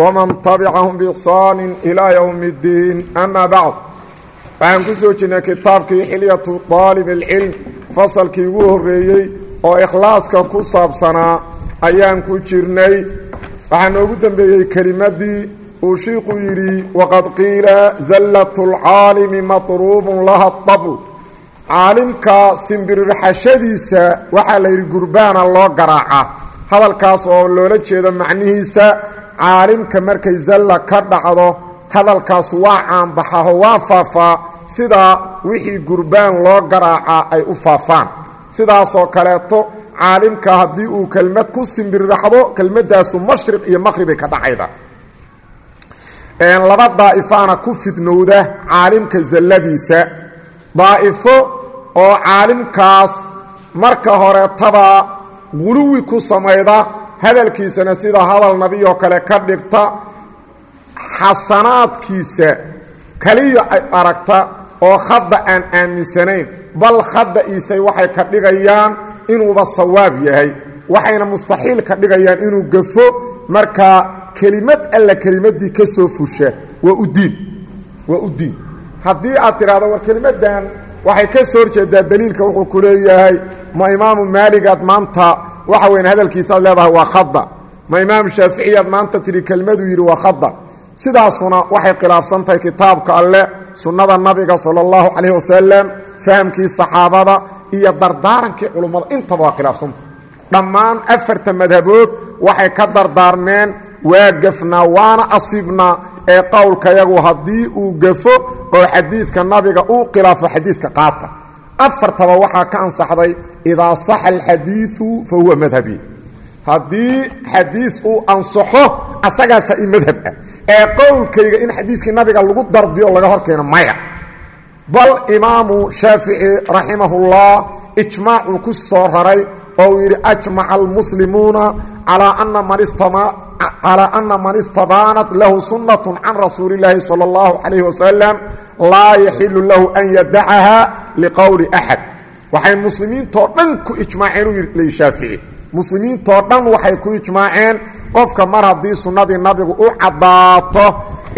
wman tabicahum biixsaani ilaa yowmi اddiin ama bacd waxaan ku soo jirnay kitaabkii xilyatu daalib alcilm fasalkii ugu horreeyey oo ikhlaaska ku saabsanaa ayaan ku jirnay. Waxaa noogu dembeeyey kelimadii uu shiiku yidhi waqad qiila zallat اlcaalimi matruubun laha dabl caalimka simbirirxashadiisa waxaa la yidhi gurbaana loo garaacaa. Hadalkaas oo loola jeedo macnihiisa caalimka markay zalla ka dhacdo hadalkaas waa caanbaxaho waa faafaa sidaa wixii gurbaan loo garaacaa ay u faafaan. Sidaasoo kaleeto caalimka haddii uu kelmad ku simbirraxdo kelmaddaasu mashriq iyo maqhribay ka dhacayda. Laba daa'ifaana ku fidnowda caalimka zalladiisa. Daa'ifo oo caalimkaas marka horetaba guluwi ku samayda hadalkiisana sida hadal nabiyoo kale ka dhigta xasanaadkiisa kaliya ay aragta oo khadda aan aaminsanayn bal khadda iisay waxay ka dhigayaan inuuba sawaab yahay. Waxayna mustaxiil ka dhigayaan inuu gafo markaa kelimad alla kelimaddii ka soo fusha waa u diin waa u diin. Haddii aad tidhaahdo war kelimaddan waxay ka soo horjeedaa daliilka wuxuu ku leeyahay ma imaamu maaligaad maanta waxa weyn hadalkiisaad leedahay waa khadda. Ma imaamu shaaficiyaad maanta tidhi kelmaduu yidhi waa khadda. Sidaasuna waxay khilaafsan tahay kitaabka alleh sunnada nabiga sala allahu calayhi wasalam fahamkii saxaabada iyo dardaarankii culummada intaba waa khilaafsantah dhammaan afarta madhabood waxay ka dardaarmeen waa gafnaa waana asiibnaa ee qowlkayagu haddii uu gafo oo xadiidka nabiga uu khilaafo xadiidka qaata. Afartaba waxaa ka ansaxday idaa saxa alxadiidu fa huwa madhabi haddii xadiis uu ansaxo asagaasa i madhab ah ee qowlkayga in xadiiskii nabiga lagu darbiyo laga hor keeno maya bal imaamu shaafici raximahullah ijmaacuu ku soo raray oo uu yidhi ajmaca almuslimuuna calaa ana man istabaanat lahu sunnatu can rasuuli illaahi sala allahu calayhi wasalam laa yaxilu lahu an yadacaha liqowli axad waxay muslimiintoo dhan ku ijmaaceen u shaafici. Muslimiintoo dhan waxay ku ijmaaceen qofka mar haddii sunnadii nabigu u caddaato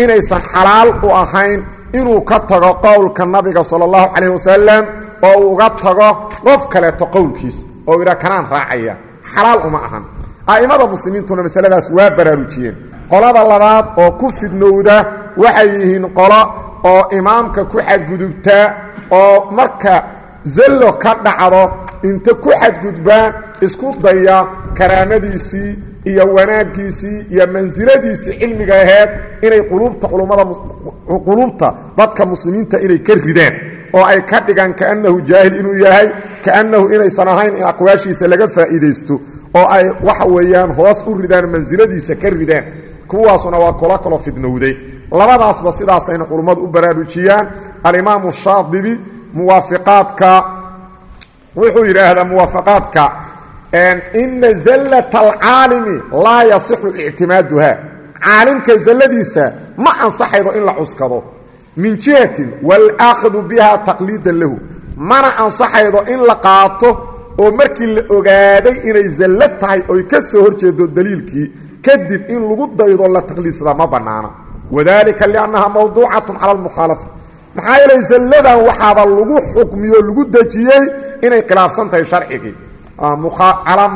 inaysan xalaal u ahayn inuu ka tago qowlka nabiga sala allahu calayh wasalam oo uu uga tago qof kaleeto qowlkiisa oo yidhaa kanaan raacaya xalaal uma ahan. A'immada muslimiintuna masaladaas waa baraarujiyeen. Qolada labaad oo ku fidnowda waxay yihiin qolo oo imaamka ku xadgudubtaa oo marka zallo ka dhacdo inta ku xadgudbaan isku daya karaamadiisii iyo wanaaggiisii iyo mansiladiisii cilmiga aheyd inay quluubta culummada quluubta dadka muslimiinta inay ka ridaan oo ay ka dhigaan kaannahu jaahil inuu yahay kaannahu inaysan ahayn in aqwaashiisa laga faa'iidaysto oo ay waxa weeyaan hoos u ridaan mansiladiisa ka ridaan kuwaasuna waa kula kaloo fidnowday. Labadaasba sidaasayna culummadu u baraarujiyaan alimaamu shaadibi muwaafiqaadka wuxuu yidhaahdaa muwaafaqaadka ina zallata alcaalimi laa yasixu ictimaaduha. Caalimka zalladiisa ma ansaxaydo in la cuskado. Min jihatin walaakdu biha taqliidan lahu. Mana ansaxaydo in la qaato oo markii la ogaaday inay zallo tahay oy ka soo hor jeedo daliilkii kadib in lagu daydo la taqliidsada ma bannaana. Wadalika liannaha mawduucatun cala almukhaalafa maxaa yeelay zalladan waxaaba lagu xukmiyo lagu dejiyey inay khilaafsan tahay sharcigii calaa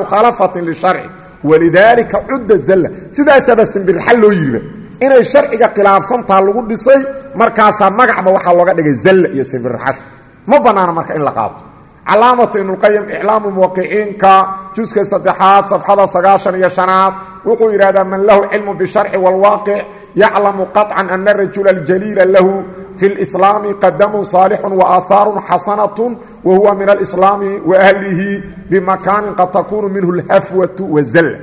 mukhaalafatin lisharci. Walidaalika cudda zalla. Sidaasaaba simbirxa loo yiriba inay sharciga khilaafsantaha lagu dhisay markaasaa magacba waxaa looga dhigay zalla iyo simbirxash ma bannaana marka in la qaato. Calaamatu ibnuqayim iclaamu muwaqiciinka juska saddexaad safxada sagaashan iyo shanaad wuxuu yidhahdaa man lahu cilmu bisharci wاlwaaqic yaclamu qaطcan ana rajula اljaliila lahu fi اlislaami qadamun saalixun waaahaarun xasanatu wahuwa min alislaami waahlihi bimakaanin qad takuunu minhu اlhafwatu wazalla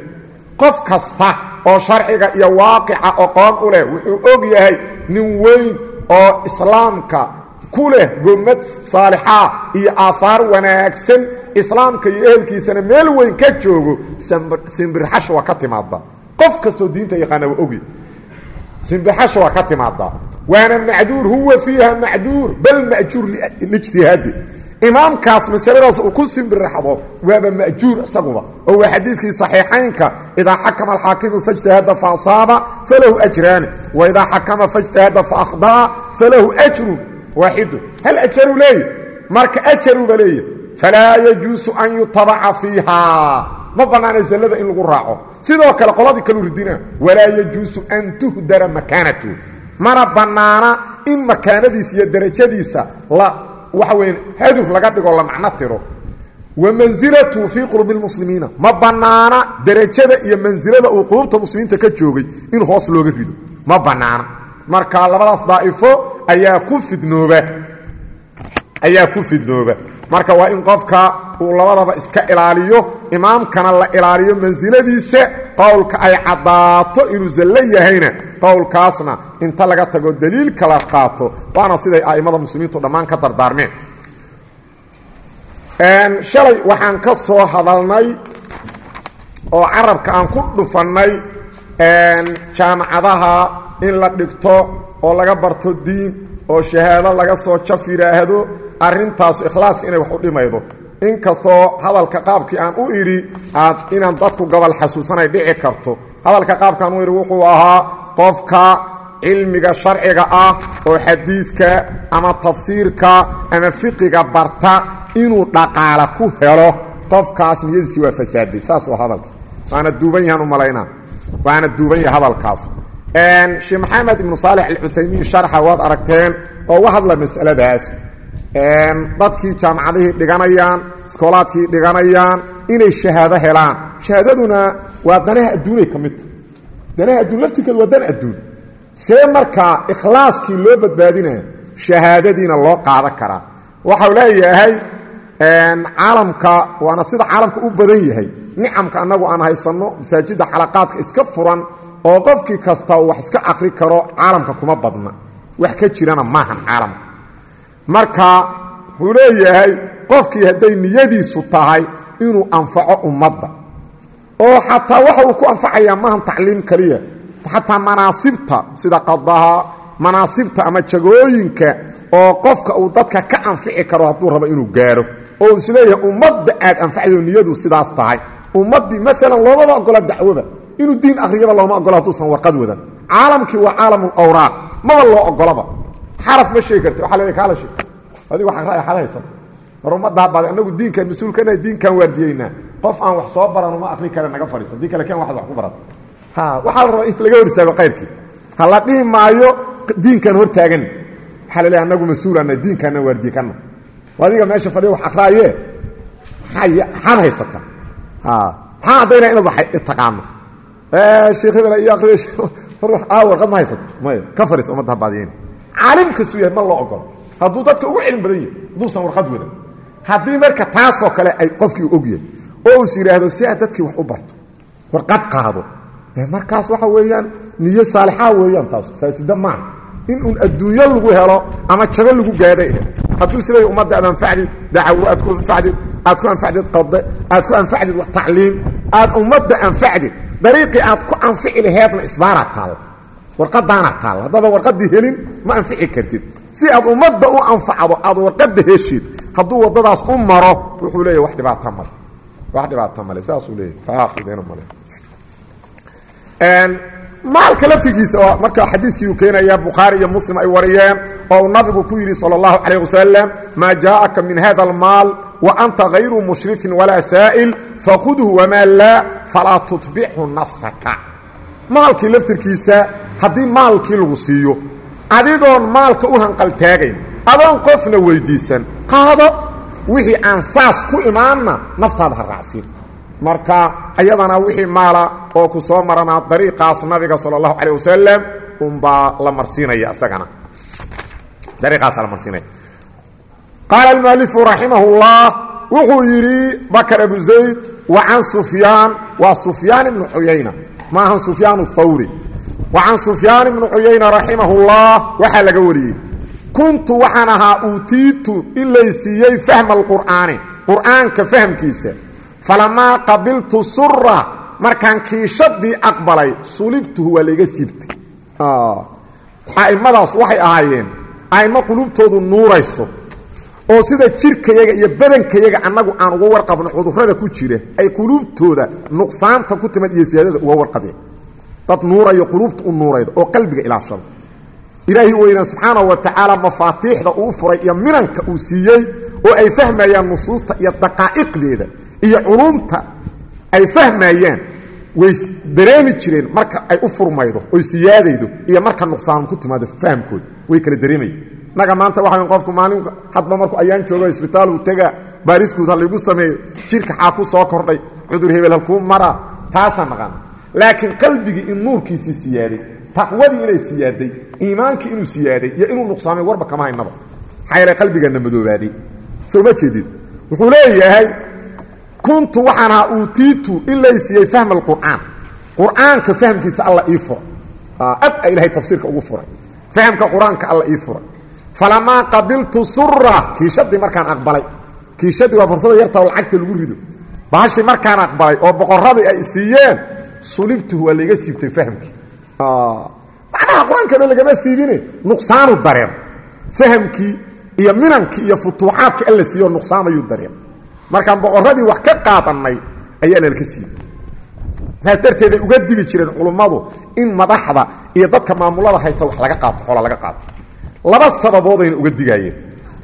qof kasta oo sharciga iyo waaqica oqoon u leh wuxuu og yahay nin weyn oo islaamka ku leh gomad saalixaa iyo aahaar wanaagsan islaamka iyo ehelkiisana meel weyn ka joogo simbirxasha waa ka timaada qof kastoo diinta yaqaana waa ogi simbaxash waa ka timaadaa waana macduur huwa fiiha macduur bal majuur lijtihaadi imaamkaas masaladaas uu ku simbiraxdo waaba majuur isaguba. Oo waa xadiiskii saxiixaynka idaa xakama alxaakimu faاjtahada faasaaba falahu ajraani wa idaa xakama faاjtahada faahdaa falahu ajrun waaxidu hal ajaru leeya marka ajaruba leeya falaa yajuusu an yutabaca fiiha. Ma bannaana zallada in lagu raaco. Sidoo kale qoladii kalu ridina walaa yajuusu an tuhdara makaanatu. Mana bannaana in makaanadiisa iyo derajadiisa la waxa weya hadur laga dhigo la macno tiro. Wa mansilatu fii qulubi lmuslimiina ma bannaana derajada iyo mansilada uu qulubta muslimiinta ka joogay in hoos looga rido. Ma bannaana. Marka labadaas daa'ifo ayaa ku fidnooba marka waa in qofka uu labadaba iska ilaaliyo imaamkana la ilaaliyo mansiladiisa qowlka ay caddaato inuu zallo yahayna qowlkaasna inta laga tago daliil kala qaato waana siday a'immada muslimiintu dhammaan ka dardaarmeen. Shalay waxaan ka soo hadalnay oo carabka aan ku dhufannay jaamacadaha in la dhigto oo laga barto diin oo shahaado laga soo jaf yidhaahdo arrintaasu ikhlaaska inay wax u dhimaydo. Inkastoo hadalka qaabkii aan u idhi aad inaan dadku gobol xasuusanay dhici karto. Hadalka qaabkaan u idhi wuxuu ahaa qofka cilmiga sharciga ah oo xadiidka ama tafsiirka ama fiqiga barta inuu dhaqaala ku helo. Qofkaas niyadiisii waa fasaaday saasuu hadalka. Waana duuban yahaan u malaynaa. Waana duuban yaha hadalkaas. Sheekh maxamed ibnu saalix alcuthaymiin sharxa waad aragteen oo uga hadla masaladaas dadkii jaamacadihii dhiganayaan iskoolaadkii dhiganayaan inay shahaado helaan. Shahaadaduna waa danaha adduunay ka midta danaha adduun laftirkeedu waa dan adduun. See markaa ikhlaaskii loo badbaadinaya shahaadadiina loo qaadan karaa waxau leeyahay caalamka waana sida caalamka u badan yahay. Nicamka annagu aan haysanno masaajidda xalaqaadka iska furan oo qofkii kasta wax iska akri karo caalamka kuma badna. Wax ka jirana maahan caalamka marka wuxuu leeyahay qofkii hadday niyadiisu tahay inuu anfaco ummadda. Oo xataa waxa uu ku anfacayaa maahan tacliim keliya xataa manaasibta sida qadaha manaasibta ama jagooyinka oo qofka uu dadka ka anfici karo hadduu rabo inuu gaaro. Oo is leeyahay ummadda aad anfacdo niyadu sidaas tahay. Ummaddii maalan loomaba ogola dacwoba inuu diin akhriyaba looma ogola hadduusan warqad wadan. Caalamkii waa caalamul awraaq maba loo ogolaba xaraf ma sheegi karti waa le kaala sheeg adigu waa ra'y xad haysan mar ummaddaa baad annagu diinkan mas'uulkana diinkan waardiyeynaa qof aan wax soo baran uma akri kare naga fadhiiso haddii kale ken waxad wax ku barat ha waxaa la rabaa in laga hor istaago ha la dhihi maayo diinkan hor taagan waxaa la leehay annagu mas'uulana diinkaana waardiye kana adiga meesha fadhiya wax akraaye maxaad haysata? Maxaa haddayna inaad wax taqaano? Sheekh hebel iyo akriyo warqad ma haysata? Maya ka fadhiis ummadda habaadiyeyn caalim kastuu yahay ma loo ogolo hadduu dadka ugu cilmi badan yahay hadduusan warqad wadan. Haddii marka taasoo kale ay qofkii og yahay oo us yidhaahdo si aad dadkii wax u barto warqad qaado. Markaas waxa weeyaan niyo saalixaa weeyaan taas. Faasida maaha in uun adduunyo lagu helo ama jago lagu gaadhay hadduu isleeya ummadda aad anfacdid dacawo aad ku anfacdid aad ku anfacdid qade aad ku anfacdid tacliim aad ummadda anfacdid dariiqii aad ku anfici laheedna isbaaraa taalla waradaana taal. Haddaada waradii helin ma anfici kartid. Si aad ummadda u anfacdo aad warqada heshid hadduu wadadaas u maro wuxuu leeya wax dhibaato male wax dhibaato male saasuu leeya male maalka laftigiisa marka xadiiskii uu keenayaa bukhaari iyo muslim ay wariyeen oo uu nabigu ku yidhi sala allahu calayh wasalam maa jaaءaka min hada almaal wa anta hayru mushrifin walaa saa'il fakhudhu wamaa laa falaa tutbichu nafsaka maalkii laftirkiisa haddii maalkii lagu siiyo adigoon maalka u hanqaltaagayn adoon qofna weyddiisan qaado wixii aan saas ku imaanna naftaada ha raacsiin. Marka ayadana wixii maala oo ku soo maranaa dariiqaas nabiga sala allahu calayh wasalam unbaa la marsiinaya isagana dariiqaasa la marsiinaya. Qaala almualifu raximah اllah wuxuu yidhi bakr abu zayd wa can sufyaan waa sufyaan ibnu xuyayna maahan sufyaan thawri wa can sufyaan ibni cuyayna raximahullah waxaa laga wariyey. Kuntu waxaan ahaa uutiitu in laysiiyey fahma alqur'aani qur'aanka fahmkiisa falamaa qabiltu sura markaan kiishadii aqbalay sulibtuhu waa layga siibtay a'immadaas waxay ahaayeen a'immo qulubtoodu nuurayso oo sida jirkayaga iyo badankayaga annagu aan uga warqabno cudurrada ku jira ay quluubtooda nuqsaanta ku timid iyo siyaadada uga warqabeen. Dad nuurayo quluubta u nuurayda oo qalbiga ilaashada ilaahi weynaa subxaanahu wa tacaala mafaatiixda uu furay iyo minanka uu siiyey oo ay fahmayaan nusuusta iyo daqaa'iqdeeda iyo culumta ay fahmayaan way dareemi jireen marka ay u furmaydo oy siyaadaydo iyo marka nuqsaan ku timaado fahamkooda. Way kala dareemayen naga maanta waxa qofku maalin hadba markuu ayaan joogo isbitaal uu tega baariskuud ha laygu sameeyo jirka xaa ku soo kordhay cudur hebel halkuu maraa taasaan naqaana laakiin qalbigii in nuurkiisii siyaaday taqwadii inay siyaaday iimaankii inuu siyaaday iyo inuu nuqsaamay warba kama haynaba maxaa qalbiganna madoobaaday. Soo ma jeedid wuxuu leeyahay kuntu waxaan ahaa uutiitu in laysiiyey fahma alqur'aan. Qur'aanka fahmkiisa alla ii fura. Ad a ilahay tafsiirka ugu furay. Fahamka qur'aanka alla ii furay falamaa qabiltu sura kiishadii markaan aqbalay kiishadii waa fursada yarta oo lacagta lagu rido bahashii markaan aqbalay oo boqoradii ay siiyeen sulibtuhu waa layga siibtay fahamkii macnaha qur'aankana lagama siibine nuqsaanu dareen fahamkii iyo minankii iyo futuuxaadkii alla siiyo nuqsaamayuu dareen markaan boqoradii wax ka qaadannay ayaa nalka siibay saas darteeday uga digi jireen culummadu in madaxda iyo dadka maamulada haysta wax laga qaato xoola laga qaato laba sababoodayna uga digaayeen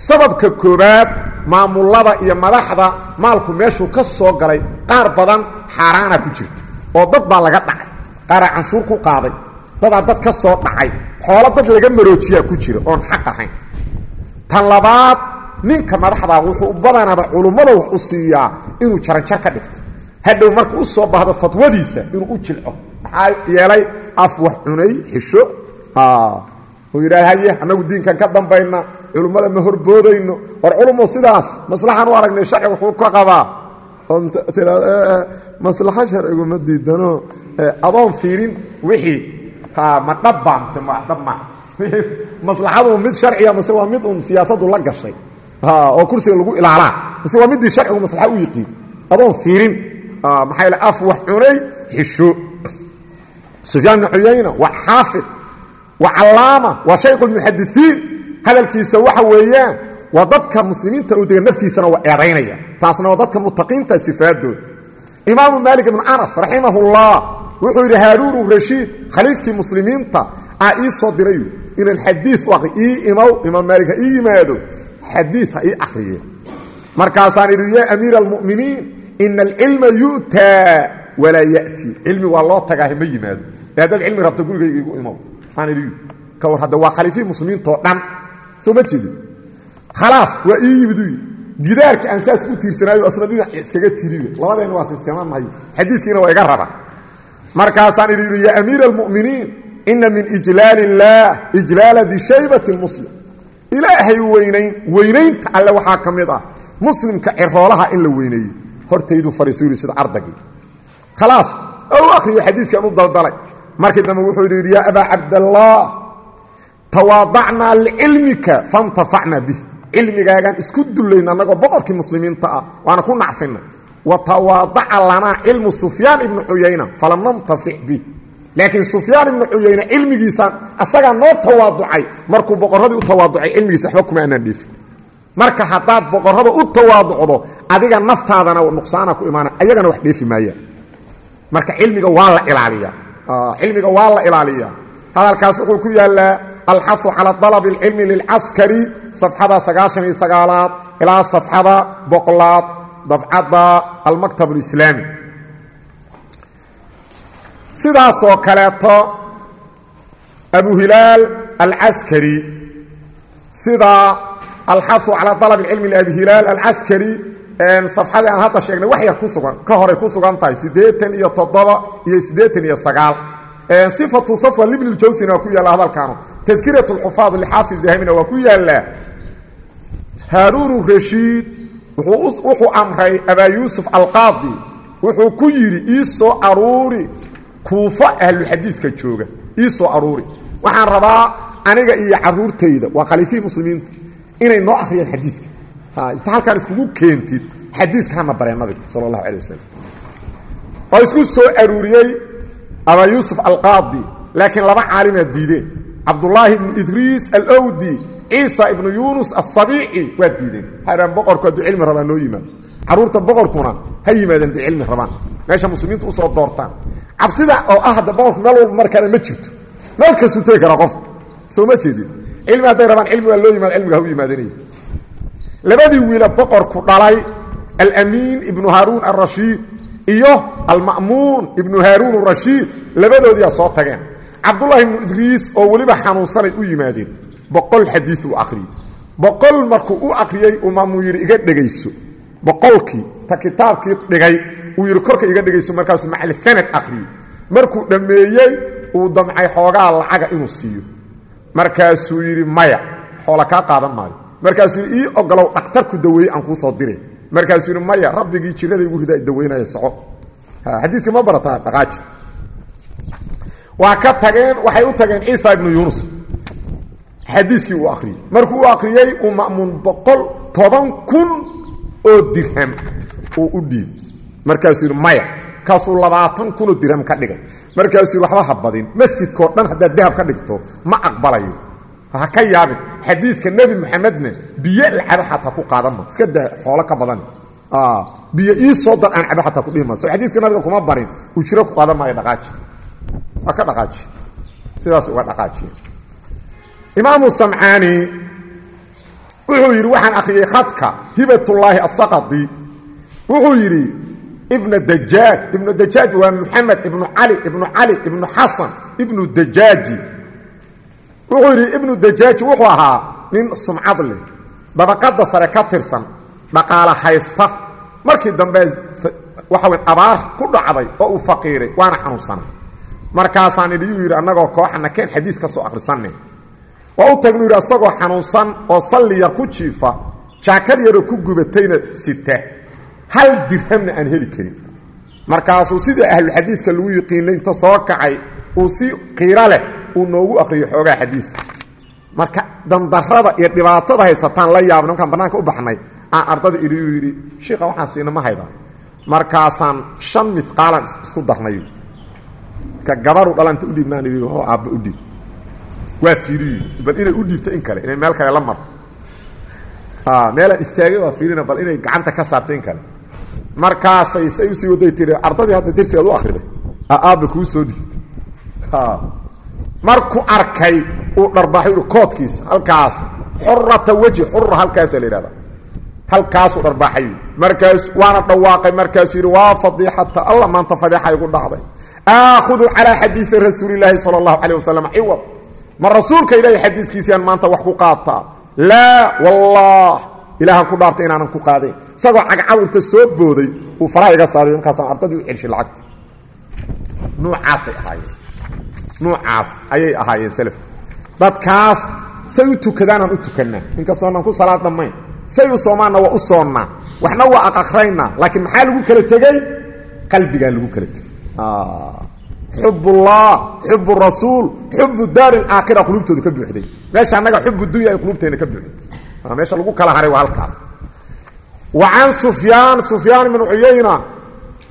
sababka koobaad maamulada iyo madaxda maalku meeshuu ka soo galay qaar badan xaaraana ku jirta oo dad baa laga dhacay. Qaaraa canshuur ku qaaday dadaa dad ka soo dhacay. Xoolo dad laga maroojiyaa ku jira oon xaq ahayn. Tan labaad ninka madaxdaa wuxuu badanaba culummada wax u siiyaa inuu jaranjar ka dhigto. Hadhow marka u soo baahdo fatwadiisa inuu u jilco maxaa yeelay af wax cunay xisho uu yidhaha haye annagu diinkan ka dambayna culummada ma horboodayno. War culumo sidaas maslaxaan u aragnay sharci wuxuu ka qabaa. Maslaxo sharcigu ma diidano adoon fiirin wixii. Ma dhabba mise ma dhabma maslaxadu mid sharciya mise waa mid un siyaasadu la gashay. Oo kursiga lagu ilaalaa. Mise waa midii sharcigu maslaxa u yiqiin. Adoon fiirin. Maxaa yaele af wax cunay xisho sufyaan bn cuyayna waa xaafid waa callaama waa shayku lmuxadisiin hadalkiisa waxa weeyaan waa dadka muslimiinta u dega naftiisana waa eedaynaya taasna waa dadka mutaqiinta sifaadooda imaamu maalik ibnu anas raximahullah wuxuu yidhi haaruunu rashiid khaliifkii muslimiinta aa ii soo diray inaan xadii u aqri ii imow imaam maalik ha ii yimaado. Xadii ha ii akriye markaasaan idhi yaa amiira almu'miniin ina alcilma yu'taa walaa ya'tii. Cilmi waa loo tagaahe ma idhi ka war hadda waa khaliifihii muslimiintao dhan. Soo ma jeedin? Khalaas waa ii yimid uyi gidaarka aan saas u tiirsanaayo asna dhinac iskaga tiriyo. Labadeenna waa sinsimannahayo xadiidkiina waa iga raba. Markaasaan idhi yidhi yaa amiira almu'miniin ina min ijlaal illaah ijlaala dishaybati lmuslim ilaahay weynayn weynaynta alle waxaa ka mid ah. Muslimka ciroolaha in la weyneeyo. Hortayduu fariisu yidhi sida ardagii khalaas ou akhriyo xadiiskan u daldalay markii dambe wuxuu yidhi yaa abaa cabdallaah tawaadacnaa licilmika fantafacna bih. Cilmigaagaan isku dullayn annagoo boqorkii muslimiinta ah waana ku nacfinay. Wa tawaadaca lanaa cilmu sufyaan ibnu cuyayna falam nantafic bih. Laakiin sufyaan ibnu cuyayna cilmigiisaan asagaa noo tawaaducay. Markuu boqorradii u tawaaducay cilmigiisa waxba kuma aanaan dheefin marka haddaad boqorrada u tawaaducdo adiga naftaadana nuqsaana ku imaana ayagana wax dheefi maayaan marka cilmiga waa la ilaaliyaa Ah, cilmiga waa la ilaaliya hadalkaas wuxuu ku yaalaa alxafu cala dalabi alcilmi lilcaskari safxada sagaashan iyo sagaalaad ilaa safxada boqolaad dabcadda almaktab alislaami. Sidaasoo kaleeto abu hilaal alcaskari sida alxafu cala dalab alcilmi liabi hilaal alcaskari safxadii aan hadda sheegnay wax yar ku sugan. Ka horay ku sugan tahay siddeetan iyo toddoba iyo siddeetan iyo sagaal. Sifatu safwa libn ljawsina waa ku yaalla hadalkaanu. Tadkirat lxufaad lxaafid dahamina waa ku yaallaa. Haaruunu rashiid wuxuu amray abaa yuusuf alqaadi. Wuxuu ku yidhi ii soo aruuri kuufo ahluxadiidka jooga. Ii soo aruuri. Waxaan rabaa aniga iyo caruurtayda waa khaliifihii muslimiinta inay noo akhriyaan xadiidka inta halkaan iskugu keentid xadiidka hana bareen nabiga sala allahu calay wasalam oo isku soo aruuriyey abaa yuusuf alqaadi laakiin laba caalimaad diideen. Cabdullaahi ibnu idriis alowdi ciisa ibnu yuunus asabiici waa diideen. Waxay boqorku hadduu cilmi rabaan noo yimaado. Carruurta boqorkuna ha yimaadeen hadday cilmi rabaan. Meesha muslimiinta u soo doortaan. Cabsida oo ah hadda boqorku meel walba markaana ma jirto. Meel kastuu tegi karaa qofka soo ma jeedin. Cilmi hadday rabaan cilmi waa loo yimaado cilmiga ha u yimaadanaya labadii wiila boqorku dhalay alamiin ibnu haaruun alrashiid iyo alma'muun ibnu haaruun arashiid labadoodiyaa soo tageen. Cabdullaahi ibnu idriis oo weliba xanuunsanay u yimaadeen. Boqol xadiid uu akhriyey boqol markuu u akhriyey uu maamuu yidhi iga dhegayso. Boqolkii ta kitaabkii dhigay uu yidhi korka iga dhegayso markaasuu macalsanad akhriyey markuu dhammeeyey uu damcay xoogaa lacaga inuu siiyo. Markaasuu yidhi maya xoola kaa qaadan maayo markaasuu ii ogolow dhaktarku daweeye aan kuu soo diray markaasuu yidhi maya rabbigii jirada igu ridaa daweynaya soco. Xadiidka ma barataa dhaqaaji. Waa ka tageen waxay u tageen ciisa ibnu yuunus. Xadiiskii uu akhriyey. Markuu u uu ma'muun boqol toban kun oo dirham uu u dhiibay. Markaasuu yidhi maya kaasuu labaatan kunoo dirham ka dhigay. Markaasuu yidhi waxba ha badin. Masjidkao dhan haddaad dahab ka dhigto ma aqbalayo ha ka yaabin xadiidka nebi moxamedna biyo lacabo xataa ku qaadan ma. Iska daa xoolo ka badan. Biyo ii soo dar aan cabo xataa kudhihi ma. So xadiiska nabiga kuma barin. Ujiro ku qaadan maayo dhaqaaji. Waa ka dhaqaaji. Sidaas uga dhaqaajiye imaamu samcaani wuxuu yidhi waxaan akhriyey khadka hibatullaahi asaqadi wuxuu yidhi ibna dajaaj. Ibnu dajaaj waa moxamed ibnu cali ibnu cali ibnu xasan ibnu dajaaji wuxuu yidhi ibnu dajaaji wuxuu ahaa nin sumcad leh dabaqadda sare ka tirsan dhaqaala haysta. Markii dambe waxa wey abaar ku dhacday oo uu faqiiray waana xanuunsanay markaasaan idhi yuu yidhi annagoo kooxana keen xadiis ka soo akhrisanne waa u tagnu yidhi asagoo xanuunsan oo salli yar ku jiifa jaakad yaroo ku gubatayna sita hal dirhamna aan heli karin. Markaasuu sidii ahluxadiidka lagu yiqiinay inta soo kacay uu si qiiro leh uu noogu akhriyo xoogaa xadiidka marka dandarrada iyo dhibaatada haysataan la yaabna markaan bannaanka u baxnay aan ardada idhiyu yidhi shiika waxaan siina ma hayda. Markaasaan shan midqaalan isku darnay. Marka gabaru dhalanta u dhiibnaan idhi ho aabba u dhiib. Waa fiiriyu bal inay u dhiibto in kale inay meel kale la marto. Meelaan istaagay waa fiirina bal inay gacanta ka saarto in kale. Markaasay say u sii waday tiri ardadii hadda dersigaad u akriday aabba kuu soo dhiibtay markuu arkay uu dharbaaxay koodkiisa halkaas xurata weji xura halkaasa la yidhahda. Halkaasuu dharbaaxay. Markaas waana dhawaaqay markaasuu yidhi waa fadiixata alla maanta fadiixa igu dhacday. Aakhudu calaa xadiidi rasuulilaahi sala allahu calayh wasalam ciwad. Ma rasuulka ilaahay xadiidkiisiyaan maanta wax ku qaataa? Laa wallah ilaahan ku dhaartay inaanan ku qaadayn isagoo cagcad inta soo booday uu faraha iga saariyo markaasaan ardadii u celshay lacagti nuucaasay ahaayeen nuucaas ayay ahaayeen selafka dadkaas say u tukadaanaan u tukannaa inkastoonaan ku salaad dhammayn. Say u soomaanna waa u soonnaa waxna waa aqakraynaa laakiin maxaa lagu kala tegey qalbigaa lagu kala tegey xubullah xub rasuul xubu daari aakhira qulubtooda ka buuxday. Meesha annaga xubu dunya ay qulubteena ka buuxday. Meesha lagu kala haray waa halkaas. Wa can sufyaan sufyaan ibnu cuyayna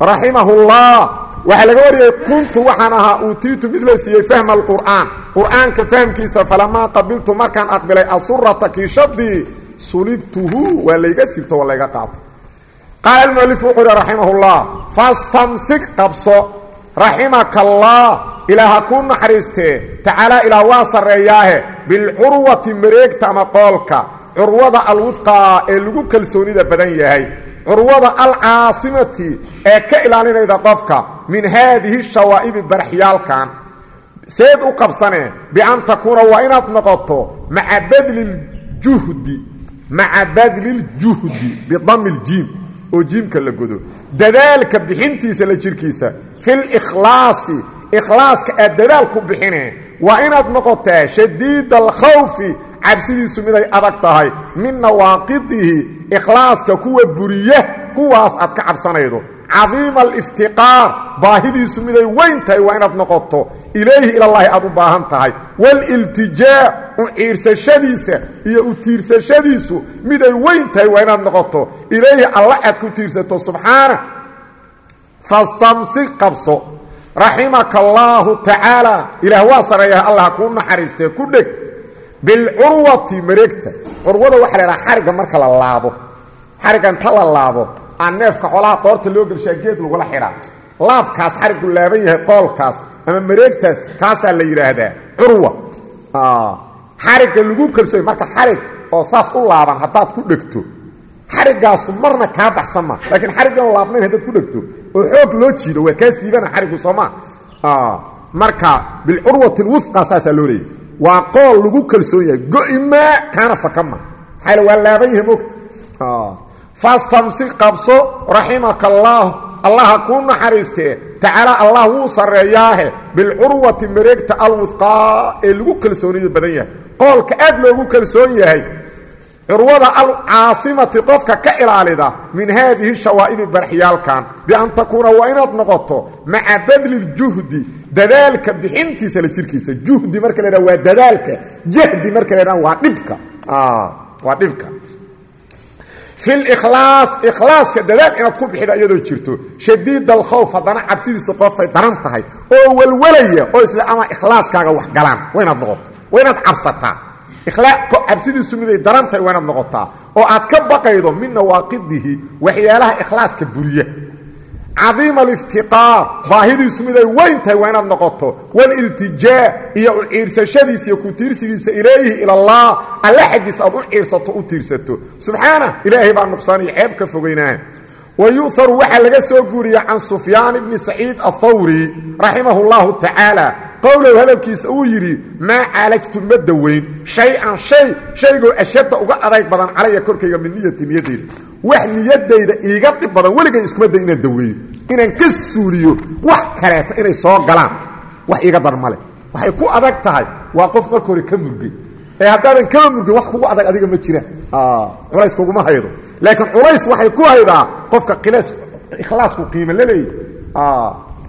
raximahullah waxaa laga wariyey kuntu waxaan ahaa uutiitu mid la siiyey fahma alqur'aan. Qur'aanka fahmkiisa falamaa qabiltu markaan aqbilay asurata kiishadii sulibtuhu waa layga sibto waa layga qaato. Qaala almualif wuxuu uhi raximahullah fastamsik qabso. Raximaka allah ilaaha kuu naxariistee tacaalaa ilaah waa sarreeyaahe bilcurwati mareegta ama qoolka. Curwada alwudqaa ee lagu kalsoonida badan yahay curwada alcaasimati ee ka ilaalinayda qofka min haadihi shawaa'ibi baraxyaalkan seed u qabsanee bian takuuna waa inaad noqoto maca badlijuhdi maca badliljuhdi bidami ljiim oo jiimka la godo. Dadaalka bixintiisa la jirkiisa filikhlaasi ikhlaaska aad dadaal ku bixine waa inaad noqotaa shadiida alkhawfi cabsidiisu miday adag tahay. Min nawaaqidihi ikhlaaska kuwa buriya kuwaas aad ka cabsanaydo. Cadiima aliftiqaar baahidiisu miday weyn tahay waa inaad noqoto. Ilayhi ilallaahi aad u baahan tahay. Waaliltijaa u ciirsashadiisa iyo u tiirsashadiisu miday weyn tahay waa inaad noqoto. Ilayhi alla aad ku tiirsato subxaana. Fastamsik qabso. Raximaka allaahu tacaala ilaah waa sareeyaha allah kuu naxariistee ku dheg bilcurwati mareegta. Curwada waxaa la idhaha xarigga marka la laabo. Xarigga inta la laabo aan neefka xoolaha qoorta loo gelshaa geed lagula xidhaa. Laabkaas xariggu laaban yahay qoolkaas ama mareegtaas kaasaa la yidhaahdaa curwa xarigga lagu kalsooy marka xarig oo saas u laaban haddaad ku dhegto. Xariggaasu marna kaa baxsan ma laakiin xariggan laabnayn haddaad ku dhegto. Oo xoog loo jiido waa kaa siibana waa qool lagu kalsoon yahay go-imaa kaana fakama. Maxaa waa laaban yahay mogta fastamsik qabso raximaka allaah allaha kuu naxariistee tacaala allah wuu sarreeyaahe. Bilcurwati mareegta alwusqaa ee lagu kalsooniyo badan yahay. Qoolka aad loogu kalsoon yahay curwada alcaasimati qofka ka ilaalida min haadihi shawaa'ibi baraxyaalkan bian takuuna waa inaad noqoto maca badli ljuhdi dadaalka bixintiisa la jirkiisa juhdi marka la waa dadaalka jahdi marka la waa dhibka. Waa dhibka. Fi likhlaas ikhlaaska dadaal inaad ku bixida iyadoo jirto shadiid alkhawf haddana cabsidiisa qofay daran tahay oo walwalaya oo isle ama ikhlaaskaaga wax galaan waa inaad noqoto waa inaad cabsidiisu miday daran tahay waa noqotaa. Oo aad ka baqaydo min nawaaqidihi waxyaalaha ikhlaaska buriya cadiima aliftiqaar baahidiisu miday weyn tahay waa inaad noqoto waliltijaa iyo u ciirsashadiisa iyo ku tiirsigiisa ilayhi ila allah alle xaggiisa aad u ciirsato u tiirsato subxaana ilaahay baa nuqsaan iyo ceeb ka fogaynaa wa yu'haru waxaa laga soo guuriya can sufyaan ibni saciid athawri raximahu اllahu tacaala qowlow hadalkiisa uu yidhi maa caalajtu ma daweyn shay-an shay shaygoo ashadda uga adayg badan calaya korkayga min niyati wax niyadayda iiga dhib badan weligay iskuma day inaan daweeyo inaan ka suuliyo wax kaleeto inay soo galaan wax iiga dar waxay ku adag tahay waa qof marka hore ka murgay. Ee haddaadan kama murgin wax kugu adag adiga ma jiraan culays kuguma haydo. Laakiin culays waxay ku haydaa qofka khilaas ikhlaasku qiimo la leeyahy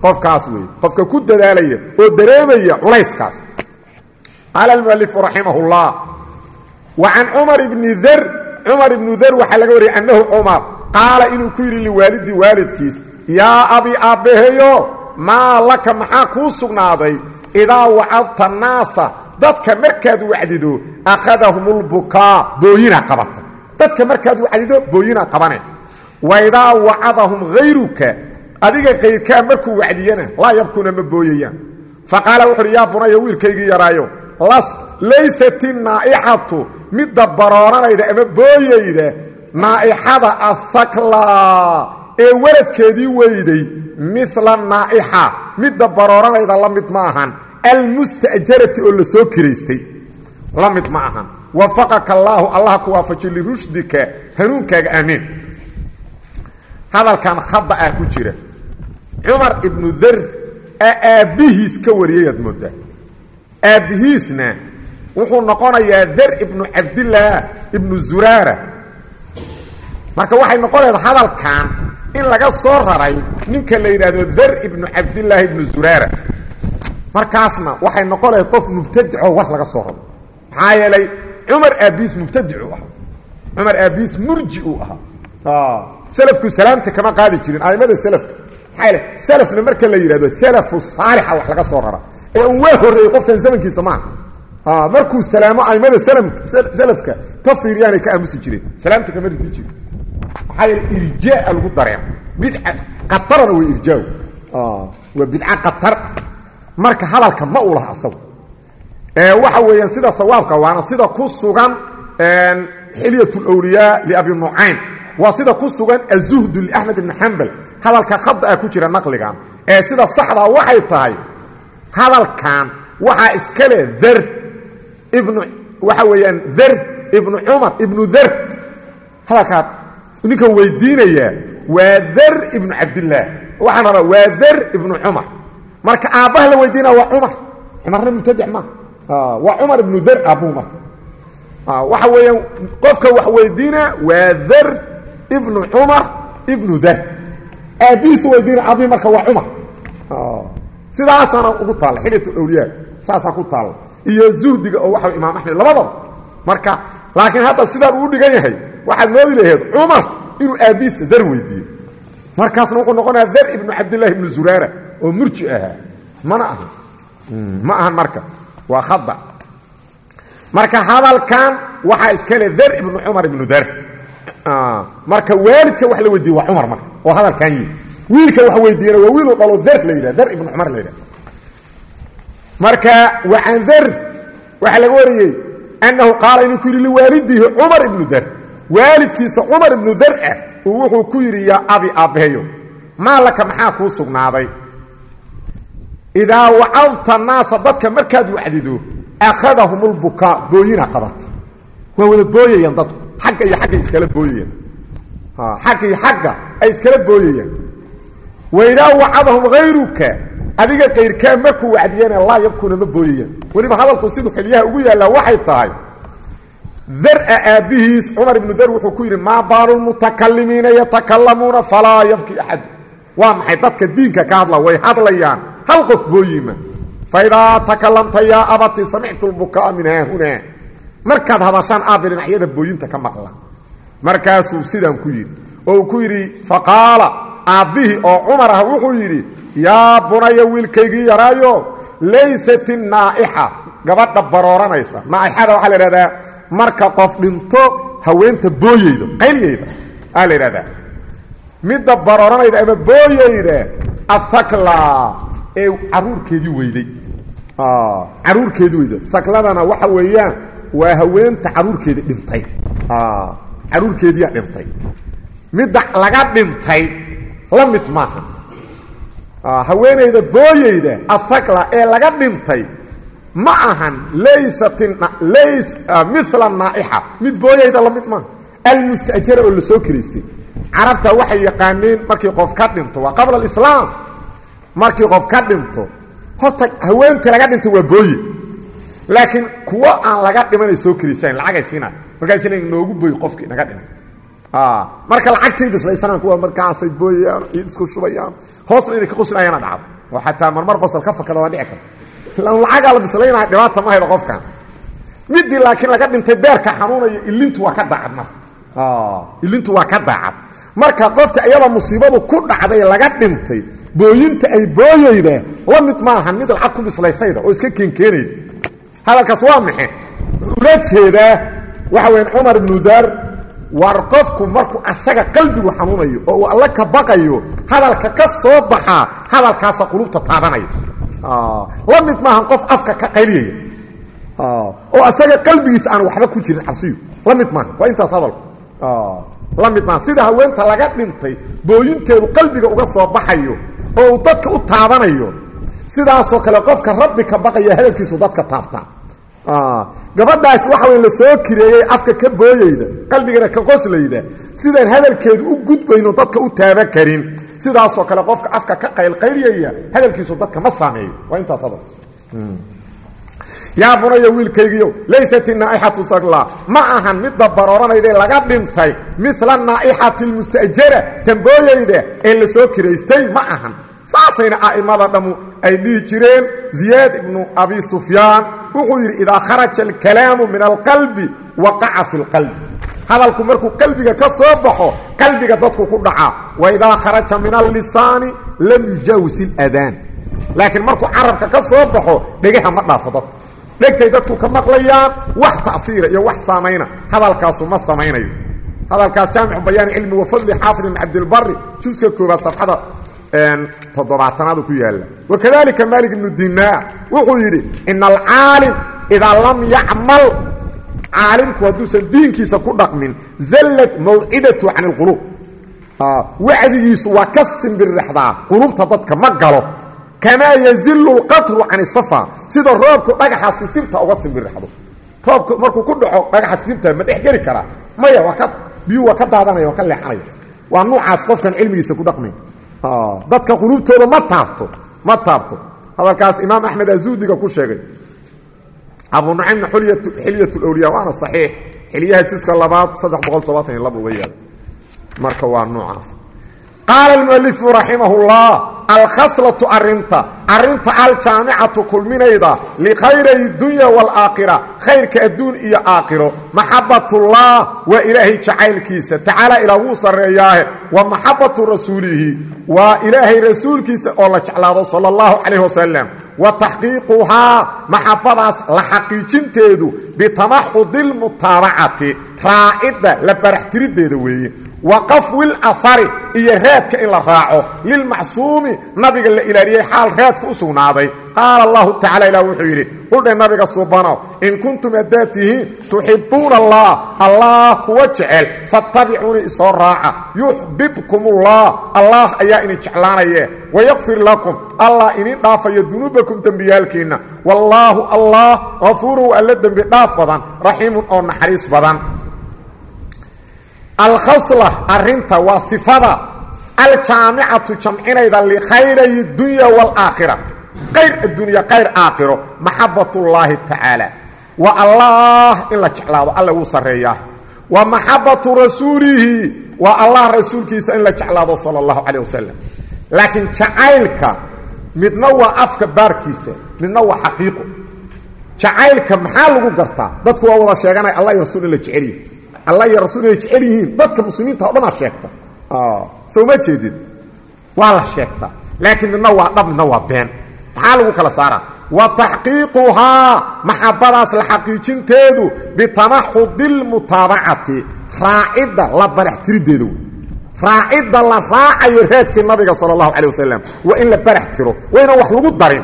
qofkaas wey qofka ku dadaalaya oo dareemaya culayskaas. Qaala almualifu raximah اllah wa can cumar cumar ibnu dar waxaa laga wariyay annahu cumar. Qaala inuu ku yidhi liwaalidii waalidkiis yaa abi aabbaheyo maa laka maxaa kuu sugnaaday? Idaa wacadta naasa dadka markaad wacdido akhadahum lbukaa booyinaa qabata dadka markaad wacdido booyinaa qabane. Wa idaa wacadahum hayruka adiga kayrkaa markuu wacdiyana laa yabkuuna ma booyayaan. Fa qaala wuxu uhi yaa bunaya wiilkaygii yaraayo laysat inaa'ixatu midda barooranayda ama booyayda naa'ixada ahakla ee waladkeedii weyday mila naa'ixa. Midda barooranayda la mid ma ahan. Almusta'jarati oo la soo kiraystay la mid ma ahan. Wafaqaka allaahu allah ku waafaji lirushdika hanuunkaaga aamiin hadalkan khada ah ku jira. Cumar ibnu dar aa aabbihiis ka wariyayaad moodaa. Aabbihiisna wuxuu noqonayaa dar ibnu cabdillaah ibnu zuraara. Marka waxay noqonayda hadalkan in laga soo raray ninka la yidhaahdo dar ibnu cabdillaahi ibnu zuraara. Markaasna waxay noqonayda qof mubtadico war laga soo raro maxaa yeelay cumar aabbihiis mubtadic uu ahaa cumar aabbihiis murji uu ahaa selafku salaamta kama qaadi jirin aimada selafka maxaa yele selafna marka la yidhahdo salafu saalixa wax laga soo rara. Ee un waa horreeyey qofkan zamankiisa maaha markuu salaamo aimada selafka ta fiiriyaanay ka aamusi jireen salaamta kama ridi jirin maxaa yeele irjaa lagu dareema bidca qatarana way irjaaw. waa bidca qatar. Marka hadalka ma u laha asagu waxa weeyaan sida sawaabka waana sida ku sugan xilyat اlwliyaa liabi nucaym waa sida ku sugan azuhdu liaxmed ibni xambal hadalka khada ah ku jira naqligan ee sida saxdaa waxay tahay hadalkan waxaa iska le dar waxa weeyaan dar ibnu cumar ibnu dar hadalkaa ninkan weydiinayaa waa dar ibnu cabdillaah waxaan rabaa waa dar ibnu cumar. Marka aabbaha la weydiinaya waa cumar. Cumarna mubtadic ma. Waa cumar ibnu dar aabbuhu marka. Waxa weeyaan qofka wax weydiina waa dar ibnu cumar ibnu dar aabbihiisu weydiina abi marka waa cumar. Sidaasaana ugu taalla xilyat awliyaa saasaa ku taalla iyo zuhdiga oo waxa imaam axmed labadaba. Marka laakiin hadda sidaan uu dhigan yahay waxaad moodi laheed cumar inuu aabbihiisa dar weydiiyo markaasna wuxuu dar ibnu cabdillaahi ibnu zuraara oo murji ahaa. Mana aha. Ma ahan marka. Waa khada marka hadalkan waxaa iska le dar ibnu cumar ibnu dar. Marka waalidka wax la weydiiye waa cumar marka oo hadalkan yii. Wiilka wax weydiiyana waa wiil u dhalo dar la dar ibnu cumar la marka wa can dar waxaa laga wariyey annahu qaala inuu ku yidhi liwaalidihi cumar ibnu dar waalidkiisa cumar ibnu dar ah uu wuxuu ku yidhi yaa abi aabbaheyo maa laka maxaa kuu sugnaaday? Idaa wacadta naasa dadka markaad wacdido akhadahum lbukaa booyina qabata waa wada booyayaan dadku xagga iyo xagga iskala booyayaan. Xagga iyo xagga ay iskala booyayaan. Waidaa wacadahum hayruka adiga kayrkaa markuu wacdiyana laa ma booyayaan weliba hadalku siduu xilyaha ugu yaallaa waxay tahay dar-a cumar ibnu dar wuxuu ku yidhi maa baalu lmutakalimiina yatakalamuuna falaa yabki axad. Waa maxay dadka diinka ka hadla? Way hadlayaan. Hal qof booyima faidaa takalamta yaa abati samictu lbukaa min haahunaa markaad hadashaan aabbe dhinacyada booyinta ka maqla. Markaasuu sidaan ku yidhi oo ku yidhi faqaala aabbihii oo cumar ah wuxuu yidhi yaa bunaya wiilkaygii yaraayo laysat innaa'ixa gabadha barooranaysa. Naa'ixada waxaa la idhahdaa marka qof dhinto haweenta booyeyda qayliyeyda. Aa la idhahdaa midda barooranayda ama booyeyda athakla ee caruurkeedii weyday. Caruurkeedii weyday. Sakladana waxa weeyaan waa haweenta caruurkeedii dhintay. Caruurkeediiyaa dhintay. Midda laga dhintay la mid maaha haweenayda booyeyda athakla ee laga dhintay ma ahan lays mila naa'ixa. Mid booyeyda la mid maaha almustajara oo la soo kiraystay carabta waxay yaqaaneen markii qof ka dhinto waa qabla alislaam. Markii qof ka dhinto horta haweentii laga dhintay waa booye. Laakiin kuwo aan laga dhimanay soo kiraysaan lacagay siinay markaasina noogu booy qofkii naga dhintay. Marka lacagtay bislaysanaan kuwa markaasay booyayaan ciid isku shubayaan hoosna inay ka qoslayaana dhacdo. Oo xataa marmar qosol ka fakada waa dhici karta. Lacagaa la bislaynaya dhibaata ma haydo qofkan midii laakiin laga dhintay beerka xanuunayo ilintu waa ka daacad marka. Ilintu waa ka daacad. Marka qofka iyada musiibadu ku dhacday laga dhintay booyinta ay booyeyda la mid maaha mid lacag ku bislaysayda oo iska keenkeenayda. Hadalkaas waa maxe ula jeedaa waxa weyan cumar ibnu daar war qofku markuu asaga qalbigu xanuunayo oo uu alla ka baqayo hadalka ka soo baxaa hadalkaasa qulubta taabanaya. La mid maahan qof afka ka qayliyaya oo asaga qalbigiisa aan waxba ku jirin cabsiyu. La mid maaha waa intaas hadalku la mid maaha sida haweenta laga dhintay booyinteedu qalbiga uga soo baxayo oo uu dadka u taabanayo sidaasoo kale qofka rabbi ka baqaya hadalkiisu dadka taabtaa gabadhaas waxa wey la soo kireeyey afka ka booyeyda qalbigana ka qoslayda sidaan hadalkeedu u gudbayno dadka u taaba karin. Sidaasoo kale qofka afka ka qaylqayliyaya hadalkiisu dadka ma saameeyo. Waa intaas hadal. Yaa bunaya wiilkaygiyo laysat inaa'ixatu sagla ma ahan midda barooranaydae laga dhintay mila naa'ixati lmustajara tambooyeyda ee la soo kiraystay ma ahan saasayna a'imada dhammu ay dhihi jireen ziyaad ibnu abi sufyaan. Wuxuu yidhi idaa kharaja alkalaamu min alqalbi waqaca fi lqalbi hadalku markuu qalbiga ka soo baxo qalbiga dadku ku dhacaa wa idaa kharaja min allisaani lam yujaawis iladaan laakiin markuu carabka ka soo baxo dhegaha ma dhaafo dadka dhegtay dadku ka maqlayaan wax ta'iira iyo wax saamayna hadalkaasu ma samaynayo. Hadalkaas jaamicu bayaani cilmi wafadli xaafid ibn cabdilbari juska koobaad safxada toddobaatanaadu ku yaalla. Wakadalika malik ibnu dinaac wuxuu yidhi ina alcaalim idaa lam yacmal caalimku hadduusan diinkiisa ku dhaqmin zallad mawcidatu can اlquluub wacdigiisu waa ka simbirraxdaa qulubta dadka ma galo. Kamaa yazilu اlqatru can isafa sida roobku dhagaxa sisibta uga simbirraxdo. Roobku markuu ku dhaco dhagaxa sisibta ma dhex geli karaa. Maya waa ka biyuu waa ka daadanaya waa ka leexanaya. Waa nuucaas qofkan cilmigiisa ku dhaqmayn dadka qulubtooda ma taabto ma taabto. Hadalkaas imaam axmed azuudiga ku sheegay abu nucaymna xilyat lwliya waana saxiix. Xilyaha juska labaad saddex boqol todobaatan iyo laba uga yaalla marka waa noocaas qaala almualifu raximahullah alkhaslatu arinta arinta aljaamicatu kulminayda likhayray dunya waalaakhira khayrka adduun iyo aakhiro maxabatullah waa ilaahay jacaylkiisa tacaala ilaa wuu sarreeyaahe wa maxabatu rasuulihi waa ilaahay rasuulkiisa oo la jeclaado sala allahu calayh wasalam wa taxqiiquhaa maxabadaas la xaqiijinteedu bitamaxudi lmutaabacati raacidda la baraxtiriddeeda weeye wa qafwil ahari iyo raadka in la raaco. Lilmacsuumi nabiga la ilaaliyey xaal raadka u sugnaaday. Qaala allahu tacala ilah wuxuu yidhi qudhe nabiga suubanow in kuntum haddaad tihiin tuxibbuuna allah allah kuwa jecel fattabicuunii isoo raaca. Yuxbibkumullah. Allah ayaa idin jeclaanaye. Wayakfir lakum. Allah idin dhaafayo dunuubakum dembiyaalkiinna wallaahu allah hafuurun alla dembi dhaaf badan raxiimun oo naxariis badan alkhasla arinta waa sifada. Aljaamicatu jamcinayda likhayray dunya wاlaakhira qayr addunya qayr aakhiro. Maxabatullaahi tacaala wa allah in la jeclaado alle wuu sarreeyaa. Wa maxabatu rasuulihi waa allah rasuulkiisa in la jeclaado sala اllahu calayh wasalam laakiin midna waa afka baarkiisa midna waa xaqiiqo jacaylka maxaa lagu gartaa? Dadku waa wada sheeganaya allah iyo rasuul in alla iyo rasuul inay jecel yihiin. Dadka muslimiinta o dhanaa sheegta. Soo ma jeedid waa la sheegtaa laakiin midna waa dhab midna waa been. Maxaa lagu kala saaraa? Wa taxqiiquhaa maxabadaas la xaqiijinteedu bitamaxudi lmutaabacati raacidda la barax tiriddeeda wey raacidda la raacayo raadkii nabiga sala allahu calay wasalam waa in la barax tiro. Waa inaan wax lagu darin.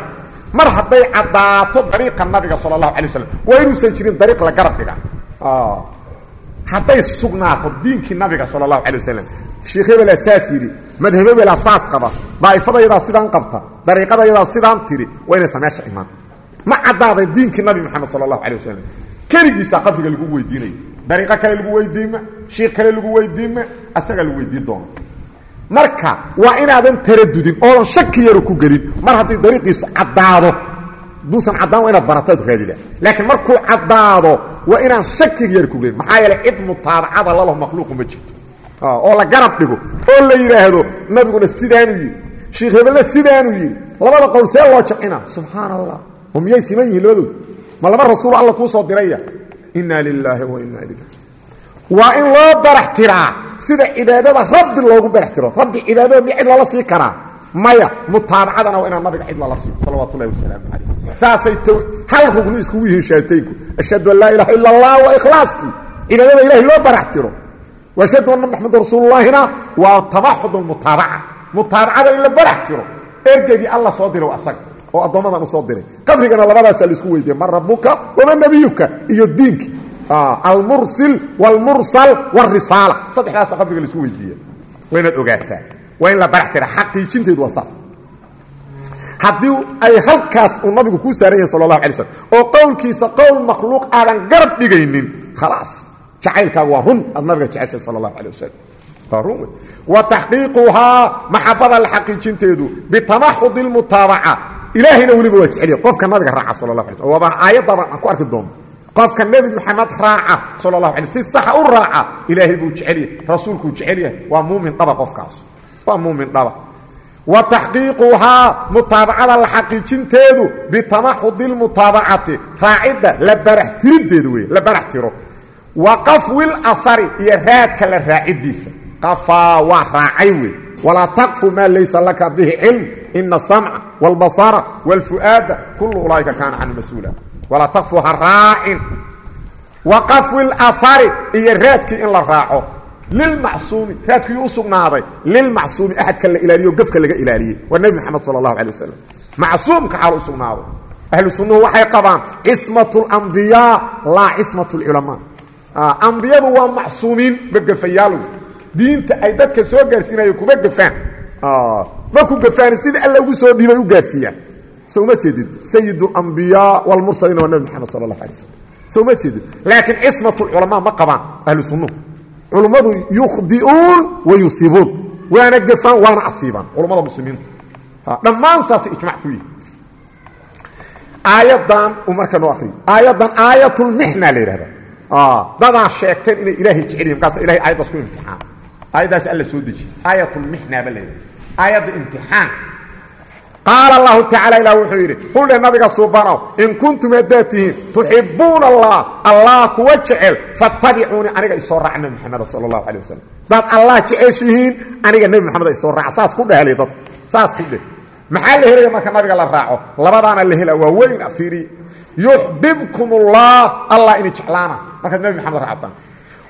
Mar hadday caddaato dariiqa nabiga sala allahu alay wasalam waa inuusan jirin dariiq la garab dhiga hadday sugnaato diinkii nabiga sal اlahu alay wasalam sheikh hebelaa saas yidhi madhab hebelaa saas qaba daa'ifadayadaa sidaan qabta dariiqadayadaa sidaan tiri waa inaysan meesha imaan. Ma caddaaday diinkii nabi moxamed sal اlahu alay wasalam keligiisaa qabriga lagu weydiinaya dariiqo kale lagu weydiinma shiikh kale lagu weydiinma asagaa lagu weydiin doona. Marka waa inaadan taradudin oodan shaki yaru ku gelin mar haddii dariiqiisu caddaado duusan caddaan waa inaad barataad raadida. Laakiin markuu caddaado waa inaan shakiga yar ku gelin maxaa yeele cid mutaabacada lalaho makhluuqu ma jirto. Oo la garab dhigo oo la yidhaahdo nabiguna sidaanuu yidhi sheikh hebelle sidaanuu yidhi. Labada qowl see loo jamcina subxaan allah oo miyay siman yihiin labadood. Ma laba rasuul alla kuu soo diraya? Inaa lilaahi wa inaa waa in loo barax tiraa sida cibaadada rabbi loogu barax tiro. Rabbi cibaadada mi cid lala sii karaa maya mutaabacadana waa inaan nabiga cid lala siiyo salawatu ullahi wasalaamu calayh. Saasay hal rugni iskugu yihiin shaataynku ashhadu an laa ilaha ila allah waa ikhlaaskii cibaadada ilahay loo barax tiro. Ashhadu anna maxameda rasuululaahina waa tamaxud mutaabaca. Mutaabacada in la barax tiro. Ergegii alla soo diray asaga oo addoommadan u soo diray. Qabrigana labadaasaa la isku weydiiye man rabuka waman nabiyuka? Iyo diinki. Almursil wاlmursal wاrisaala saddexdaasa qabriga la isku weydiiya waa inaad ogaataa waa in la baraxtira xaqiijinteedu waa saas. Haddii ay halkaas uu nabigu kuu saaran yahay sala allahu alay slm oo qowlkiisa qowl makhluuq aadan garab dhigaynin khalaas. Jacaylkaagu waa run. Aad nabiga jeceshay sala allahu alay wasalam waa run wey wa taxqiiquhaa maxabada la xaqiijinteedu bitamaxudi almutaabaca. Ilaahayna weliba waa jeceliya qofka nabiga raaca sala allah alay slm waabaa aayaddaaba aan ku arki doono qofka nebi maxamed raaca sal اlahu alay si saxa u raaca ilaahay buu jecel yahay. Rasuulkuu jecel yahay. Waa muumin qaba qofkaas waa muumin dhaba. Wa taxqiiquhaa mutaabacada la xaqiijinteedu bitamaxudi lmutaabacati raacidda la barax tiriddeeda wey la barax tiro. Wa qafwi lahari iyo raadka la raaciddiisa qafaa waa raacay wey walaa taqfu maa laysa laka bihi cilm. Ina asamca wاlbasara wاlfu'aada kullu ulaa'ika kaana canhu mas'uula. Walaa taqfu ha raacin. Wa qafwi lahari iyo raadkii in la raaco lilmacsuumi raadkii u sugnaaday lilmacsuumi axadka la ilaaliyo gafka laga ilaaliyey waa nebi moxamed sal allahu alay wasalam macsuumka xaal u sugnaaday ahlu sunnuhu waxay qabaan cismat اlambiyaa laa cismat اlculamaa ambiyadu waa macsuumiin ma gafayaal diinta ay dadka soo gaarsiinayo kuma gafaan ma ku gafaan sida alla ugu soo dhiibay u gaarsiiyaan so uma jeedid sayid اlambiyaa wاlmursaliin waa nebi moxamed sal اlahu alay waslm so uma jeedid laakiin cismat اlculamaa ma qabaan ahlu sunnuhu culummadu yukhdiuun wa yusiibuun waana gafaan waana asiibaan. Culummada muslimiinta dhammaan saasay ijmac ku yihi aayaddan marka noo akriyo aayaddan aayatulmixna la yidhahda dadaa sheegteen inay ilaahay jecel yihiin markaasa ilahay aayaddaas ku imtixaana aayaddaas alla soo dejiye aayatulmixna ba leedahay aayadda imtixaan qaala allahu tacala ilah wuxuu yidhi quldhe nabiga suubanow in kuntum haddaad tihiin tuxibbuuna allah allah kuwa jecel fattabicuuni aniga isoo raaca nebi maxameda sala allahu calay wasalam daad allah jeceshihiin aniga nebi maxameda isoo raaca saas ku dhehli dadka saas ku dheh maxaa la helaya marka nabiga la raaco? Labadaana la hela waa weyn fiiriye yuxbibkum ullah allah ini jeclaana. Markaad nebi maxamed raacdaan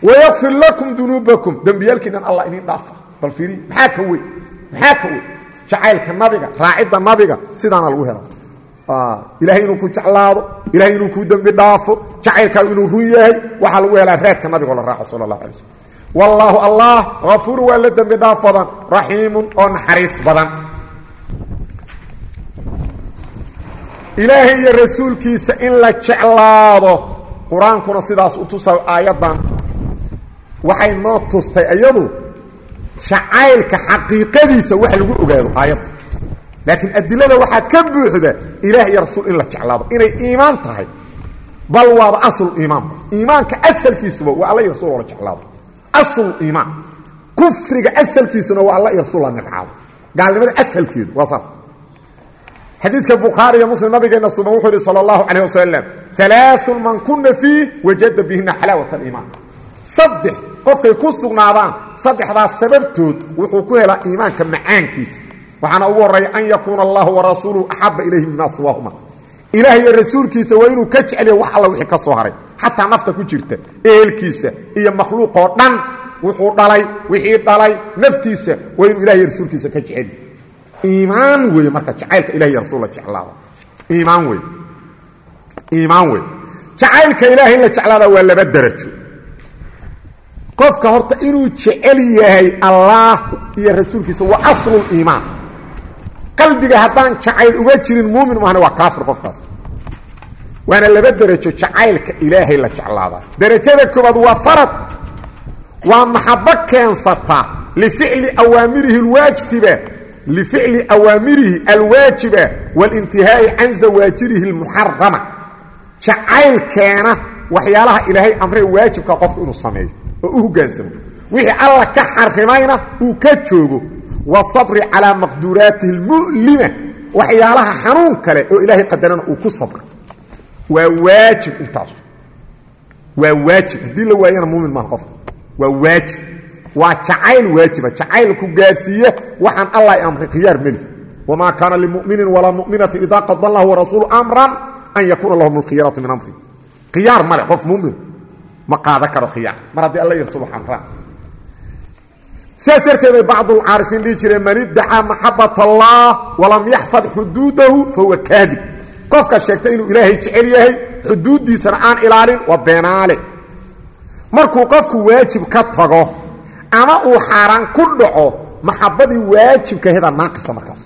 wayakfir lakum dunuubakum. Dembiyaalkiinan allah inin dhaafa. Bal fiiriye maxaa ka weyn? Maxaa ka weyn jacaylka nabiga raacidda nabiga sidaana lagu hela ilaahay inuu ku jeclaado ilahay inuu kuu dembi dhaafo jacaylkaagu inuu run yahay waxaa lagu helaa raadka nabigoo la raaco sala allahu alay slm allah hafuuru waa la dembi dhaaf badan raxiimun oo naxariis badan. Ilaahay iyo rasuulkiisa in la jeclaado qur'aankuna sidaas u tusa aayaddan. Waxay noo tustay iyadu shacaylka xaqiiqadiisa wax lagu ogaado aayadda laakiin adilada waxaa ka buuxda ilaah iyo rasuul in la jeclaado inay iimaan tahay. Bal waaba asl iimaan. Iimaanka asalkiisuba waa alla iyo rasuul la jeclaado. Asl iimaan. Kufriga asalkiisuna waa alla iyo rasuul la nibcaado gaalnimada asalkeedu waa saas. Xadiiska bukhaariiyo muslim nabigeena sugan wuxuu yihi sala allahu calayh wasalam alaaun man kuna fiih wajada bihina xalaawat aliimaan saddex qofkay ku sugnaadaan saddexdaas sababtood wuxuu ku helaa iimaanka macaankiisa. Waxaana ugu horreeya an yakuuna allahu warasuuluhu axaba ilayhi mima siwaahuma ilaah rasuulkiisa waa inuu ka jeceliyo wax alla wixii ka soo haray. Xataa nafta ku jirta ehelkiisa iyo makhluuqoo dhan wuxuu dhalay wixii dhalay naftiisa waa inuu ilah iyo rasuulkiisa ka jeceliyo iimaan weeye marka jacaylka ilah iyo rasuul la jeclaada iimaan wey iimaan wey jacaylka ilahay in la jeclaada waa laba derajo qofka horta inuu jecel yahay allah iyo rasuulkiisa waa asluliimaan qalbiga haddaan jacayl uga jirin muumin mahane waa kaafir qofkaas. Waana laba derajo jacaylka ilaahay la jeclaada. Derajada koobaad waa farad. Waa maxabo keensata lificli awaamirihi lwaajiba lificli awaamirihi alwaajiba waاlintihaa'i can zawaajirihi اlmuxarama jacayl keena waxyaalaha ilaahay amree waajibka qofku inuu sameeyo oo u hogaansamo wixii alla ka xarimayna uu ka joogo wasabri calaa maqduuraatihi اlmu'lima waxyaalaha xanuun kale oo ilaahay qadarana uu ku sabro. Waa waajib intaas. Waa waajib. Haddii la waayana muumin maaha qofka waa waajib. Waa jacayl waajiba jacayl ku gaarsiiye waxaan allah amray khiyaar meli. Wamaa kaana limuminin walaa muminati idaa qada allahu warasuulu amran an yakuuna lahum alkhiyaratu min amri. Khiyaar male qof mumin ma qaada karo khiyaar. Mar haddii alla yarsul amraan sidaas darteed ay bacdulcaarifiin dhihi jireen man iddacaa maxabat allah walam yaxfad xuduudahu fahuwa kaadib. Qofka sheegta inuu ilaahay jecel yahay xuduuddiisana aan ilaalin waa beenaale. Markuu qofku waajib ka tago ama uu xaaraan ku dhaco maxabadii waajibkaheed aa naaqisa markaas.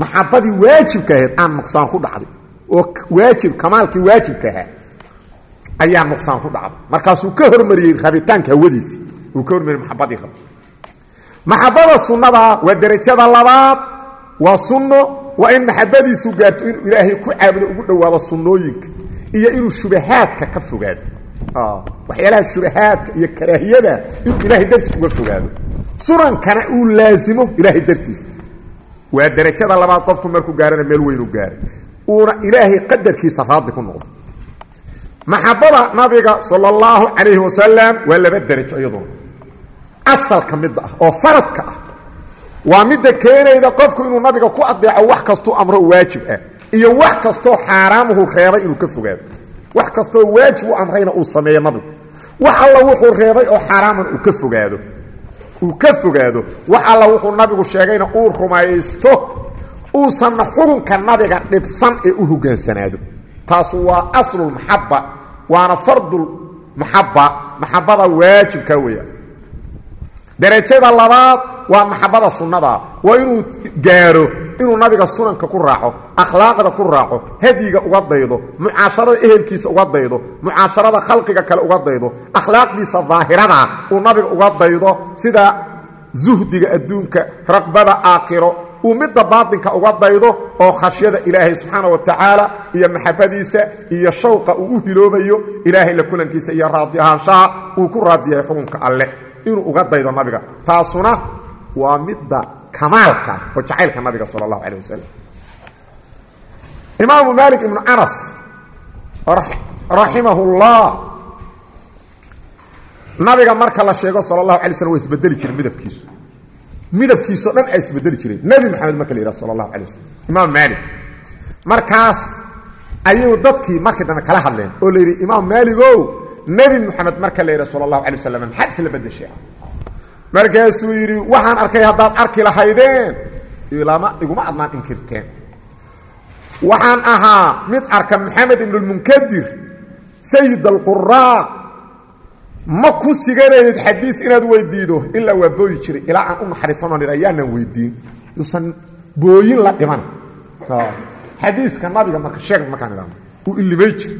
Maxabadii waajibkaheed aan nuqsaan ku dhacday oo waajib kamaalkii waajibkahaa ayaa nuqsaan ku dhacday markaasuu ka hormariyey rabitaanka hawadiisii uu ka hormariyey maxabadii rab. Maxabada sunnadaa waa derajada labaad. Waa sunno waa in maxabadiisu gaarto inuu ilaahay ku caabudo ugu dhowaado sunnooyinka iyo inuu shubahaadka ka fogaado. Waxyaalaha shubahaadka iyo karaahiyada inuu ilaahay dartiis uga fogaado. Sunankana uu laasimo ilaahay dartiisa waa derajada labaad qofku markuu gaarana meel weynu gaaray. Uuna ilaahay qadarkiisa raadi ku noqdo maxabada nabiga sala allahu calayhi wasalam waa laba derajo iyaduna asalka midda ah oo faradka ah waa midda keenayda qofku inuu nabiga ku adeeco wax kastuu amro waajib ah iyo wax kastoo xaaraamuhu reebay inuu ka fogaado. Wax kastoo waajib u amrayna uu sameeyo nabigu. Wax alla wuxuu reebay oo xaaraaman uu ka fogaado. Uu ka fogaado. Wax alla wuxuu nabigu sheegayna uu rumaysto. Uusanna xukunka nabiga dhibsan ee u hogaansanaado taasu waa aslulmaxaba waana fardulmaxaba maxabada waajibka weeyaan derajada labaad waa maxabada sunnada waa inuu gaaro inuu nabiga sunanka ku raaco akhlaaqda ku raaco hadyiga uga daydo mucaasharada ehelkiisa uga daydo mucaasharada khalqiga kale uga daydo akhlaaqdiisa daahirada uu nabiga uga daydo sida zuhdiga adduunka raqbada aakhiro uu midda baatinka uga daydo oo khashyada ilaahay subxaana wa tacaala iyo maxabadiisa iyo shawqa uu u hiloobayo ilaahay la kulankiisa iyo raadi ahaanshaha uu ku raadiyahay xukunka alle. Inuu uga daydo nabiga. Taasuna waa midda kamaalka oo jacaylka nabiga sala allahu calayh wasalam imaamu maalik ibnu anas raximahu llah nabiga marka la sheego sala allahu alay slm waa isbedeli jire midabkiisu midabkiisao dhan a isbedeli jireen. Nebi maxamed marka la yidhaha sala allahu alay wasalam imaam maalik. Markaas ayuu dadkii markii dambe kala hadleen oo la yidhi imaam maaligow nebi moxamed marka la yidhaha sala allahu alay wasalam maxaad isla bedeshaa markaasuu yidhi waxaan arkay haddaad arki lahaydeen. Ilama iguma adnaan inkirteen. Waxaan ahaa mid arka maxamed ibnulmunkadir sayid alquraa ma ku siganaydid xadiis inaad weydiido? Ilaa waa booyi jiray. Ilaa aan u naxariisanoo nidha yaanaan weydiin. Yuusan booyin la dhiman. Xadiiska nabiga marka sheeg markaan idhahno uu ilimay jir.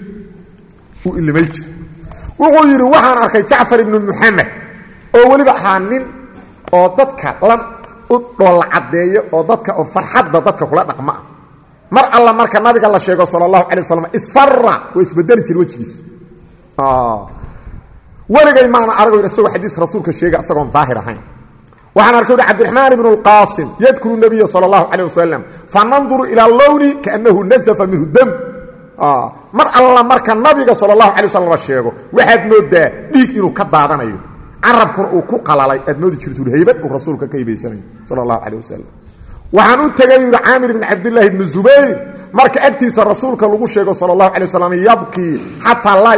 Uu ilimay jir. Wuxuu yidhi waxaan arkay jacfar ibnu muxamed oo weliba ahaa nin oo dadka la u dhoolla caddeeyo oo dadka oo farxadda dadka kula dhaqma. Mar alla marka nabiga la sheego sala allahu calay wasalam isfara waa isbedeli jir wejigiisu weligay maana aragoo isagoo xadiis rasuulka sheega isagoon daahir ahayn. Waxaan arkay uhi cabdiraxmaan ibnu lqaasim yadkuru nabiya sala allahu calay wasalam fananduru ilaa lowni kaannahu nasafa minhu dam. Ah, mar alla marka nabiga sala allahu calay wasalam la sheego waxaad moodaa dhiig inuu ka daadanayo. Carabkuna uu ku qalalay aad moodi jirtuul haybad uu rasuulka ka hibaysanayo sala allahu calay wasalam waxaan u tegay yuhi caamir ibni cabdillaahi ibni zubayr marka agtiisa rasuulka lagu sheego sala allahu calay wasalam yabkii xataa laa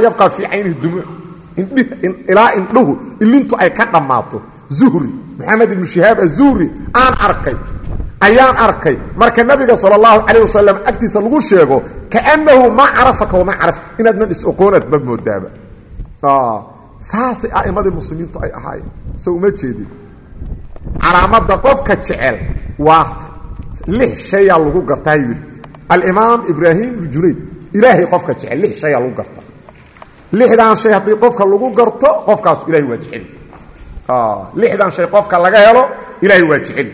ilaa indhuhu ilintu ay ka dhammaato. Zuhri maxamed ibnu shihaab azuhri aan arkay ayaan arkay. Marka nabiga sal اllahu calayh wasalam agtiisa lagu sheego kaannahu maa carafaka wamaa carafta. Inaadnan is-oqoonaad ba moodaaba. Saasay a'immadii muslimiintu ay ahaayeen. So uma jeedin. Calaamadda qofka jecel waa lix shayaa lagu gartaa yidhi. Alimaam ibraahim ibnu junayd ilaahay qofka jecel lix shayaa lagu garta lixdan shay haddii qofka lagu garto qofkaas ilahay waa jeceli lixdan shay qofka laga helo ilaahay waa jeceli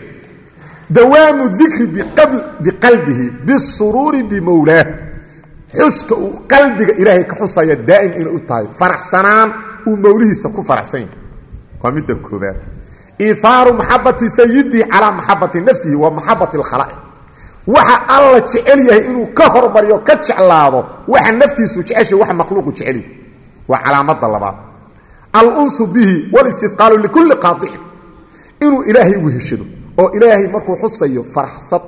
dawaamu dikri biqalbihi bisuruuri bimowlaah xuska uu qalbiga ilaahay ka xusaya daa'im inay u tahay. Faraxsanaan uu mowlihiisa ku faraxsan yahay. Waa midda koobaad iihaaru maxabati sayidihi calaa maxabati nafsihi wa maxabati alkhalaa'iq. Waxa alla jecel yahay inuu ka hormariyo ka jeclaado waxa naftiisu jeceshay waa calaamada labaad. Alunsu bihi wlistidqaalu likulli qaadicin inuu ilaahay weheshado oo ilaahay markuu xusayo faraxsad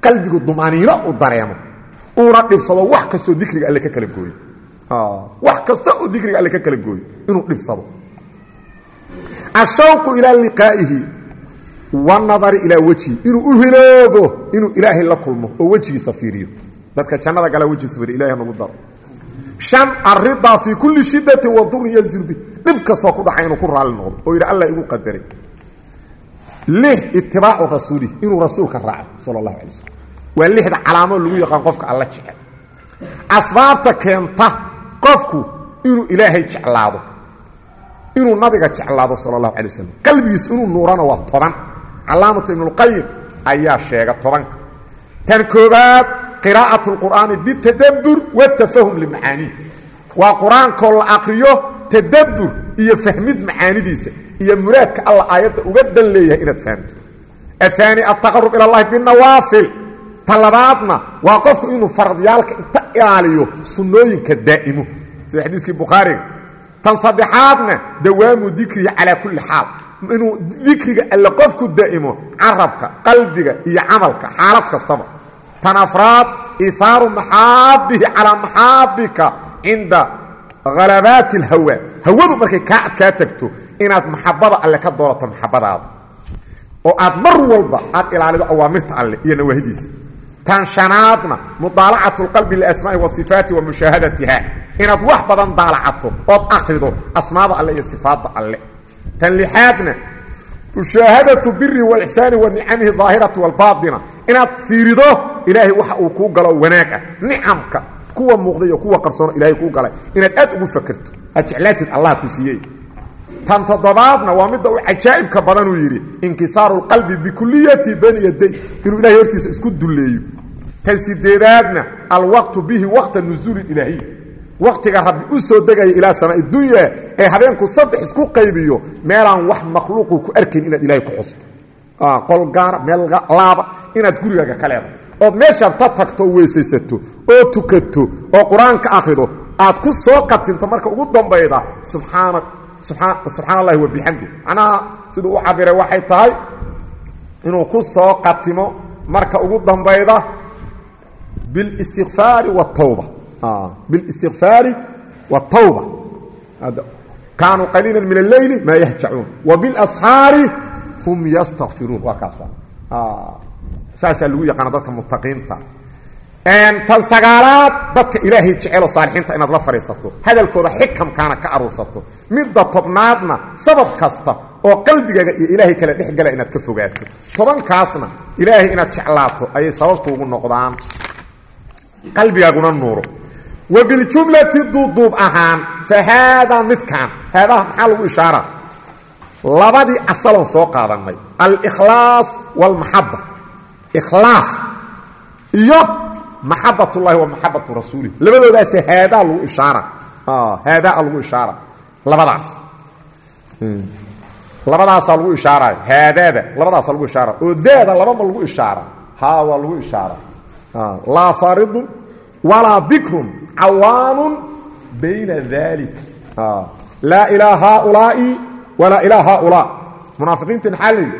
qalbigu dumaaniino u dareemo uuna dhibsado wax kastoo dikriga alle ka kala gooyo. Wax kasta oo dikriga alle ka kala gooyo inuu dhibsado. Ashawqu ilaa liqaa'ihi wanadari ilaa wejhi inuu u hiloobo inuu ilaahay la kulmo oo wejigiisa fiiriyo. Dadka jannada gala wejigiisa fiiriyo ilahay nagu daro shan aridaa fii kulli shidatin wa durin yanzilu bi. Dhib kastoo ku dhacay inuu ku raalli noqdo oo yidhi alla igu qadaray. Lix itibaacu rasuulihi inuu rasuulka raaco sala allahu alay slam waa lixda calaamo lagu yaqaan qofka alla jecel. Asbaabta keenta qofku inuu ilaahay jeclaado inuu nabiga jeclaado sala allahu alay wasalam qalbigiis inuu nuurana waa toban. Calaamatu ibnulqayim ayaa sheega tobanka. Tan koobaad qiraa'at lqur'aani bitadabbur watafahum limacaaniih waa qur'aankoo la aqriyo tadabbur iyo fahmid macaanidiisa iyo muraadka alla aayadda uga dan leeyahay inaad fahamto. Ahaani altaqarub ila allahi binawaafil ta labaadna waa qofku inuu faradyaalka inta ilaaliyo sunnooyinka daa'imo sida xadiiskii bukhaariga tan saddexaadna dawaamu dikrihi calaa kulli xaal. Inuu dikriga alle qofku daa'imo carabka qalbiga iyo camalka xaalad kastaba tan afraad ihaaru maxaabihi calaa maxaabika cinda halabaati اlhawa hawadu markay kaa adkaa tagto inaad maxabada alle ka doorato maxabadaada oo aad mar walba aad ilaalido awaamirta alle iyo nawaahidiisa tan shanaadna mudaalacaة اlqalbi liasmaai wasifaati wa mushaahadatiha inaad wax badan daalacato ood akrido asmaada alle iyo sifaadda alle tan lixaadna mushaahadatu biri wاlixsaani wa nicamihi الظaahirati wاlbaaطina inaad fiirido ilaahay waxa uu kuu galo wanaag ah nicamka kuwa muuqda iyo kuwa qarsoono ilahay kuu galay inaad aad ugu fakerto aad jeclaatid allah ku siiyey. Tan toddobaadna waa midda u cajaa'ibka badanuu yidhi inkisaaru اlqalbi bikuliyati bani yaday inuu ilahay hortiisa isku dulleeyo. Tan sideedaadna alwaqtu bihi waqta nuzuuli ilaahiy waktiga rabbi u soo degaya ilaa samaa dunya ee habeenku saddex isku qaybiyo meelaan wax makhluuqu ku arkayn inaad ilaahay ku xusto qol gaara meel laaba inaad gurigaaga ka leedahay ood meeshaad ta tagto weysaysato oo tukato oo qur-aanka akhrido aad ku soo qatinto marka ugu dambayda subxaana subxaan allahi wabixamdi macnaha siduu u cabiray waxay tahay inuu ku soo qatimo marka ugu dambayda biاlistikfaari wاtawba biاlistikfaari wاtawba kaanuu qaliila min alleyli maa yahjacuun wa biاlasxaari hum yastakfiruun waa kaasa saasaa lagu yaqaana dadka mutaqiinta tan sagaalaad dadka ilaahay jecelo saalixiinta inaad la fadhiisato hadalkooda xikamkaana ka aruursato. Midda tobnaadna sabab kasta oo qalbigaaga iyo ilaahay kala dhex gala inaad ka fogaato. Tobankaasna ilaahay inaad jeclaato ayay sababtu ugu noqdaan. Qalbigaaguna nuuro. Wa biljumlati duuduub ahaan fa haadaa midkaan. Haadaha maxaa lagu ishaara labadii asaloon soo qaadanay alkhlaas wاlmaxaba ikhlaas. Iyo maxabat اllahi wa maxabatu labadoodaas haadaa lagu ishaara. Haadaa lagu ishaara. Labadaas. Labadaasaa lagu ishaaraayo haadaada labadaasa lagu ishaara. Oo daada labama lagu ishaara. Ha waa lagu ishaara. Laa faaridun walaa bikrun cawaanun bayna dalik laa ilaa haaulaa'i walaa ilaa haaulaa munaafiqiinta maxaa leeyi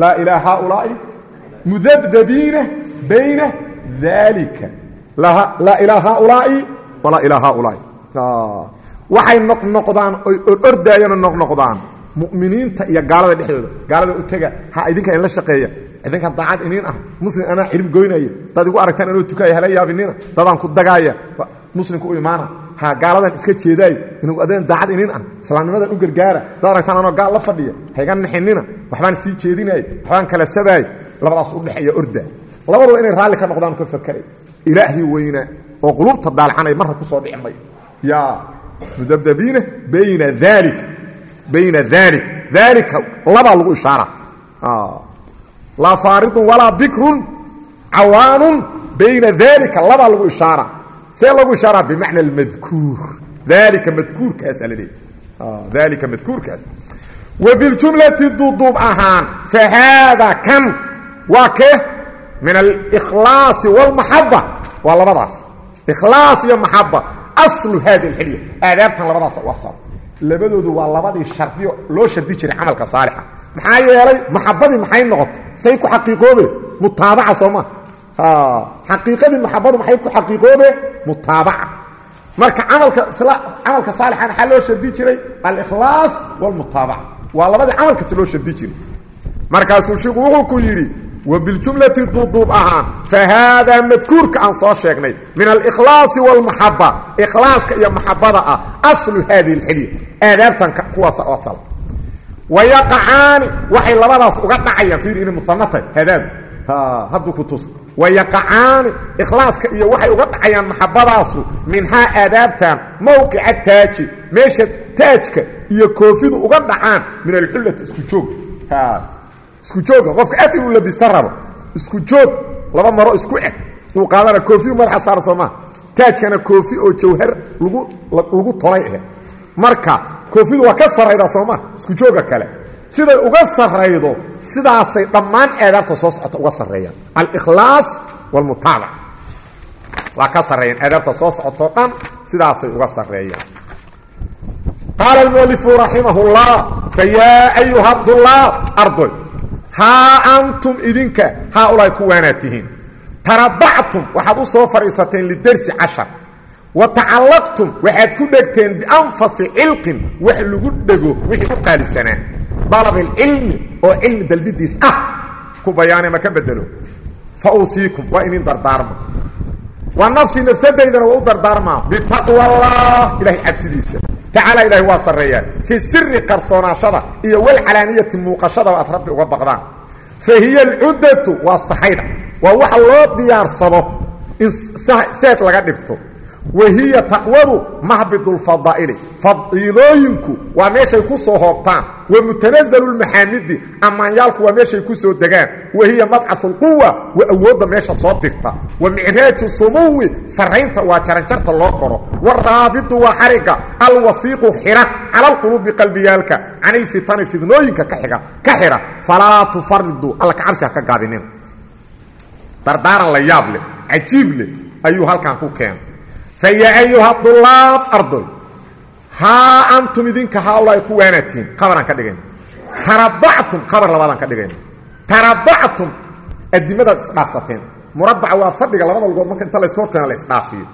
laa ilaa haaulaa'i mudabdabiina bayna dalika laa ilaa haaulaa'i walaa ilaa haaulaa'i waxay noqnoqdaan oy ordaayana noqnoqdaan mu'miniinta iyo gaalada dhexdooda. Gaalada u tega ha idinka in la shaqeeya. Idinkan daacad iniin ah. Muslim anaa xilib goynaya dad igu aragtaan anoo tukaaya hala yaabinina. Dadaan ku dagaaya muslimka u imaana ha gaaladan iska jeedaayo inagu adeen daacad iniin ah. Islaamnimadan u gargaara. Dad aragtaan anoo gaal la fadhiya. Hayga nixinina. Waxbaan sii jeedinaayo waxbaan kala sabaay labadaas u dhexeeya orda. Labaduba inay raalli ka noqdaan ka fakeray ilaahay weyna oo qulubta daalcanay marra ku soo dhicmay. Yaa mudabdabiina bayna dalik bayna dalik daalika labaa lagu ishaara. Laa faaridun walaa bikrun. Cawaanun bayna dalika labaa lagu ishaara see lagu ishaara bimacna almadkuur. Dalika madkuurkaasa la leeyahy dalika madkuurkaas. Wa biljumlati duuduub ahaan fa haada kan waa ke min alikhlaasi wاlmaxaba waa labadaas. Ikhlaas iyo maxaba aslu hadi اlxilya aadaabtan labadaas u asal labadoodu waa labadii shardiyo loo shardi jiray camalka saalixa. Maxaa yeelay maxabadii maxay noqotay? Say ku xaqiiqoobe. Mutaabaca soo maa xaqiiqadii maxabadu maxay ku xaqiiqoobe mutaabaca marka camalka camalka saalixa maxaa loo shardi jiray alikhlaas wاlmutaabaca waa labadii camal kasta loo shardi jiray markaasuu shiku wuxuu ku yidhi وبالجملة duuduub ahaan فhاada madkuurka aan soo sheegnay min الإkhlaaصi والmaxaba ikhlaaska iyo maxabada ah أصlu hadiه الxilya aadaabtan kuwaas asl وayaqacaani waxay labadaas uga dhacayaan ir inay musanatahay hadaadu hadduu ku tus وayaqacaani ikhlaaska iyo waxay uga dhacayaan maxabadaasu minhaa aadaabtan mowqica taaji meesha taajka iyo koofidu uga dhacaan min alxullati isku joog. Isku jooga qofka aad inuu labista rabo isku joog laba maro isku eg uu qaadana koofiyu madaxa saar soo maa taajkana koofi oo jawhar lagu lagu tolay eh. Marka koofidu waa ka sarraydaa soo maa isku jooga kale siday uga sarraydo sidaasay dhammaan aadaabta soo socota uga sarreeyaan. Alikhlaas waalmutaabaca waa ka sarreeyaan aadaabta soo socotoo dhan sidaasay uga sarreeyaan. Qaala almualifu raximah اllah fayaa ayuha abdullah ardoy haa antum idinka haaulaai kuwaanaad tihiin. Tarabactum waxaad u soo fadhiisateen lidersi cashar. Wa tacallaqtum waxaad ku dhegteen bianfasi cilqin wax lagu dhego wixii u qaalisanaa dalabilcilmi oo cilmi dalbidiis ah ku bayaane ma ka bedelo fa uusiikum waa inin dardaarma wa nafsii nafsadaydana waa u dardaarmaa bitaqwa allah ilahay cabsidiisa tacaala ilahay waa sarreeyaa fi siri qarsoonaashada iyo walcalaaniyati muuqashadaba aad rabbi uga baqdaan fa hiya alcuddatu waa saxayda waa waxa loo diyaarsado in seed laga dhigto wahiya taqwadu mahbidulfadaa'ili fadiilooyinku waa meeshay ku soo hoobtaan. Wa mutanazalu lmaxaamidi ammaanyaalku waa meeshay ku soo degaan. Wahiya madcafu lquwa waa awoodda meesha soo dirta. Wa micraaju sumuwi sarraynta waa jaranjarta loo koro waraabidu waa xariga alwafiiqu xira cala alquluubi qalbiyaalka can ilfitani fidnooyinka ka xiga ka xidha falaa tufariduu alla kacabsi ha ka gaabinina dardaaran la yaab leh ayuu halkan ku keenay faya ayuha dulaab ardoy haa antum idinka haaulaai ku waanatiin qabaraan ka dhigayna tarabactum qabar labaadaan ka dhigayna tarabactum adimadaad isdhaafsateen murabaca waa fadhiga labada lugood marka inta layska horkeena la isdhaafiyo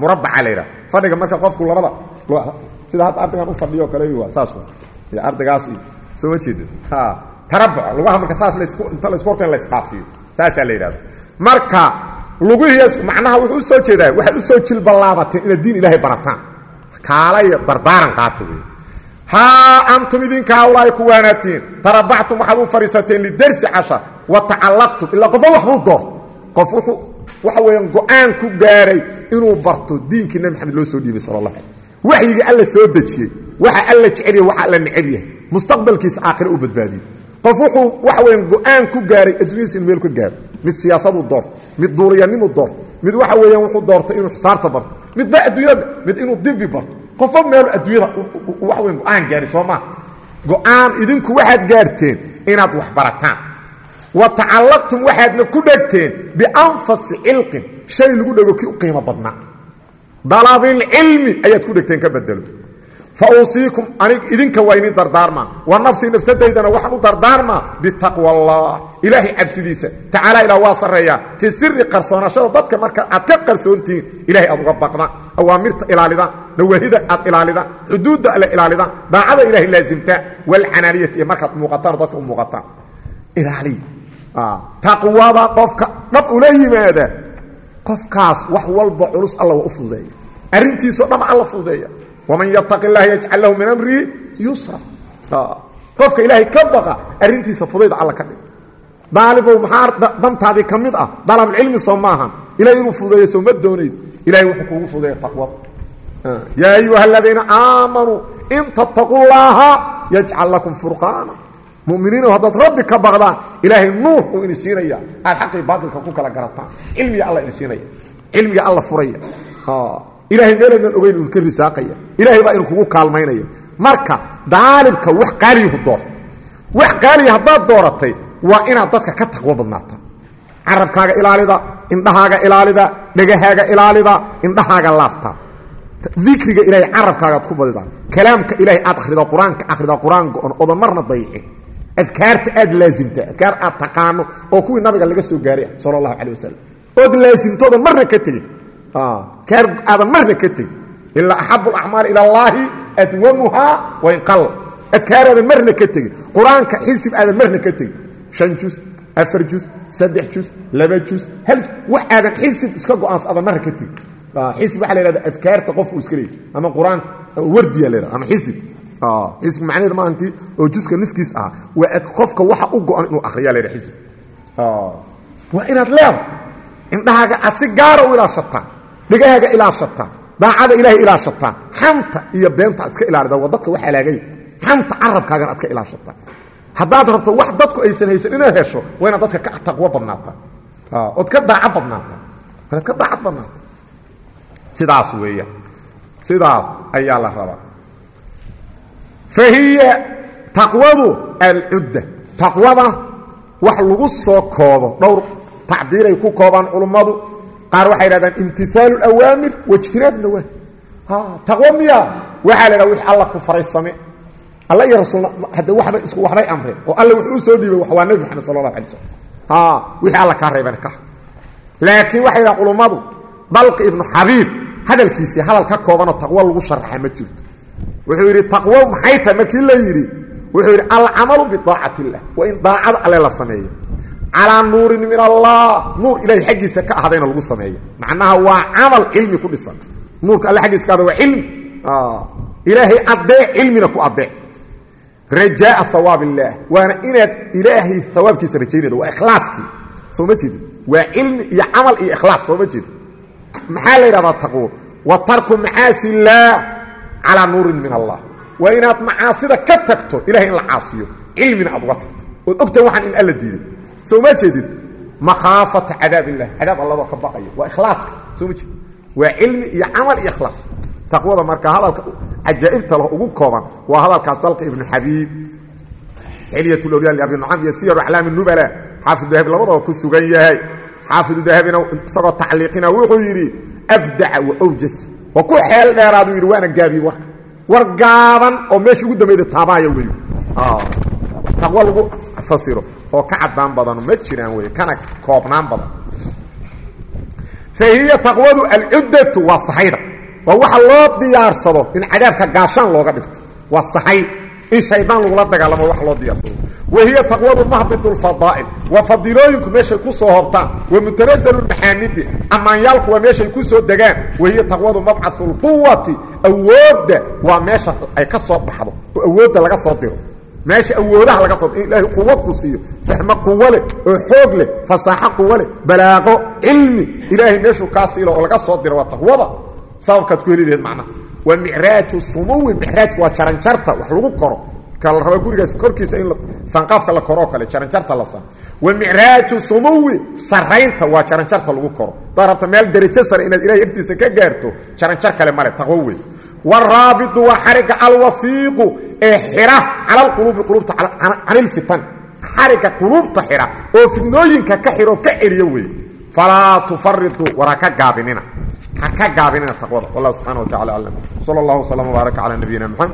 murabaca la yidhaha fadhiga marka qofku labada sida hadda ardaygan u fadhiyo kale waa saas iyo ardaygaas iyo soo ma jeedid tarabuc lugaha marka saas lasku inta laysku horkeena la isdhaafiyo saasaa la yidhahda marka lugihiis macnaha wuxuu u soo jeedaa waxaad u soo jilbalaabateen inaad diin ilaahay barataan. Kaalaya dardaaran qaata wey haa antum idinka hawlaay ku waanaatiin. Tarabactum waxaad u fadhiisateen lidarsi casha wa tacallaqtum. Ilaa qofo waxbuu doorto. Qof wuxuu waxa weeyaan go'aan ku gaaray inuu barto diinkii nabi maxamed loo soo dhiibay sala allah alay waxyigii alla soo dejiyey waxa alla jecel yahay waxa alla necab yahay. Mustaqbalkiisa aakhire u badbaadiyo qof wuxuu waxa weeyaan go'aan ku gaaray adduunyadiisa inu meel ka gaaro. Mid siyaasaduu doorto mid duuliyanimuu doorto mid waxa weeyaan wuxuu doortay inuu xisaarta barto mid ba adduunyada mid inuu dibi barto qofba meelu adduunyada waxa weyan go'aan gaari soo maa go'aan idinku waxaad gaarteen inaad wax barataan. Wa tacallaqtum waxaadna ku dhegteen bianfasi cilqin. Shay lagu dhego kii u qiimo badnaa. Dalabilcilmi ayaad ku dhegteen ka bedelo fa uusiikum anig idinka waa inin dardaarmaa. Wa nafsii nafsadaydana waxaan u dardaarmaa bitaqwa allah ilaahay cabsidiisa tacaala ilaa waa sarreeyaa. Fii siri qarsoonashada dadka marka aad ka qarsoontihiin ilahay aad uga baqdaan awaamirta ilaalidaan nawaahida aad ilaalidaan xuduudda alle ilaalidaan daacada ilahay laasimtaa walcanaaniyati iyo markaad muuqataan dadka u muuqataan. Ilaaliy taqwada qofka dhab ula yimaada. Qofkaas wax walba culus alla waa u fududeeya. Arrintiisao dham alla fududeeya waman yataqi اllaha yajcal lahu min amrihi yusra qofka ilaahay ka baqa arrintiisa fudayda alla ka dhig daalibow maxaa dantaadii ka mid ah dalabulcilmi soo maahan ilahay inuu fududeeyo soo ma doonayd ilahay wuxuu kugu fududeeya taqwada yaa ayuha aladiina aamanuu in tattaquu llaha yajcal lakum furqaana muminiino haddaad rabbi ka baqdaan ilaahay nuur uu ini siinaya aad xaqii baatilka ku kala garataan cilmiga alla ini siinaya cilmiga alla furaya ilahay meelaynan ogeyn uu ka risaaqaya ilaahay baa inu kugu kaalmaynaya marka daalibka wax qaaliyahu doorta wax qaaliya haddaad dooratay waa inaad dadka ka taqwo badnaata carabkaaga ilaalida indhahaaga ilaalida dhegahaaga ilaalida indhahaaga laafta dikriga ilahay carabkaagaad ku badida kalaamka ilahay aad akhrido qur'aanka akhrido qur'aan go-on marna dayicin adkaarta aad laasimta adkaar aad taqaano oo kuwii nabiga laga soo gaaray sala allahu calay wasalam ood laasimtoodan marna ka tegin kaar aadan marna ka tegin ilaa axabu alacmaali ila allaahi adwamuhaa wain qalla adkaar aadan marna ka tegin qur'aanka xisib aadan marna ka tegin shan jus afar jus saddex jus laba jus hal wax aadan xisib iska go'aansa aadan marna ka tegin xisib waxa la yhahda adkaarta qofku iska leeyay ama qur'aanka wardiya la yhahda ama xisib xisib macnaheed maahanti oo juska niskiis ah waa qofka waxa u go-an inuu akhriya la yhahda xisib waa inaad leedo indhahaaga aad si gaara u ilaashataa dhegahaaga ilaashataa daacada ilaahay ilaashataa xanta iyo beenta iska ilaalida waa dadka wax halaagay xanta carabkaagan aad ka ilaashataa haddaad rabto wax dadku aysan haysan inaad hesho waa inaad dadka ka taqwo badnaata. Ood ka daaca badnaata. Inaad ka daacad badnaata. Sidaas weeya. Sidaas ayaa la rabaa. Fa hiya taqwadu alcudda taqwada wax lagu soo koobo. Dhowr tacbiiray ku koobaan culummadu qaar waxay dhahdaan imtiaalu اawaamir waijtinaab nawaahi taqwo miya. Waxaa la dhaha wix alla ku faray same alla iyo rasuulna hadde waba isku waxbay amreen oo alla wuxuu soo dhiibay waa nebi moxamed sala اlahu alay slm wixii alla kaa reebana ka. Laakiin waxay dhahan culummadu dalqi ibnu xabiib hadalkiisii hadal ka koobanoo taqwo lagu sharaxa ma jirto. Wuxuu yidhi taqwo maxay tahay markii la yidhi wuxuu yidhi alcamalu bidaacati illah waa in daacada alle la sameeyo calaa nuurin min allah. Nuur ilahay xaggiisa ka ahdayna lagu sameeyo. Macnaha waa camal cilmi ku dhisan. Nuurka alle aggiisa ka ahda waa cilmi. Ilaahay adeec cilmina ku adeec rajaaa hawaab illaah waana inaad ilaahay hawaabkiisa rajaynaydo waa ikhlaaskii. Soo ma jeedi waa cilmi iyo camal iyo ikhlaas soo ma jeedi maxaa la yidhahdaa wa tarku macaasi illaah calaa nuurin min allah. Waa inaad macaasida ka tagto ilahay la caasiyo. Cilmina aad uga tagto. Ood in alla diiday soo ma jeedid makhaafata cadaab illah. Cadaab alladoo ka baqaya. Waa ikhlaaska soo ma jeed waa cilmi iyo camal iyo ikhlaas. Taqwada marka hadalka cajaa'ibta leh ugu kooban waa hadalkaas dalka ibnu xabiib xiliyat lawliya liabi nucam iyo siyaru aclaami nubala. Xaafid dahabi labadaba ku sugan yahay. Xaafidu dahabina isagoo tacliiqina wuxuu yidhi abdaca wa awjas. Waa ku xeel dheeraaduu yidhi waana gaabiye warka. War gaaban oo meesha ugu dambayda taabahaya wey taqwo lagu fasiro oo ka cadaan badano ma jiraan wey kana koobnaan badan. Fa hiya taqwadu alcuddatu waa sahayda. Waa waxa loo diyaarsado in cadaabka gaashaan looga dhigto. Waa sahay in shaydaan lagula dagaalamo wax loo diyaarsado. Wa hiya taqwadu mahbit lfadaa'il waa fadiilooyinku meeshay ku soo hobtaan wa mutanazalu maxaamidi ammaanyaalku waa meeshay ku soo degaan. Wa hiya taqwadu mabcathu lquwati awoodda waa meesha ay ka soo baxdo. Oo awoodda laga soo diro meesha awoodaha laga soo ilaahay quwo ku siiyo fahmo quwo leh oo xoog leh fasaaxo quwo leh balaaqo cilmi. Ilaahay meeshuu kaa siilo oo laga soo diro waa taqwada. Sababkaad ku heli laheed macnaha. Waa micraaju sumuwi micraajku waa jaranjarta wax lagu koro. Ka la raba gurigaas korkiisa in sanqaafka la koroo kale jaranjarta la saa wa micraaju sumuwi saraynta waa jaranjarta lagu koro. Hadaad rabta meel derajo sare inaad ilahay agtiisa ka gaarto jaranjar kale male taqwo wey waraabitu waa xariga alwafiiqu ee xira cala alquluubi quluubta can ilfitan xariga quluubta xira oo fidnooyinka ka xiro ka celiyo wey falaa tufaridu war ha ka gaabinina. Ha ka gaabinina taqwada. Wallah subxana wa tacala aclam sala allahu wslam wbaaraka calaa nabiyina moxamed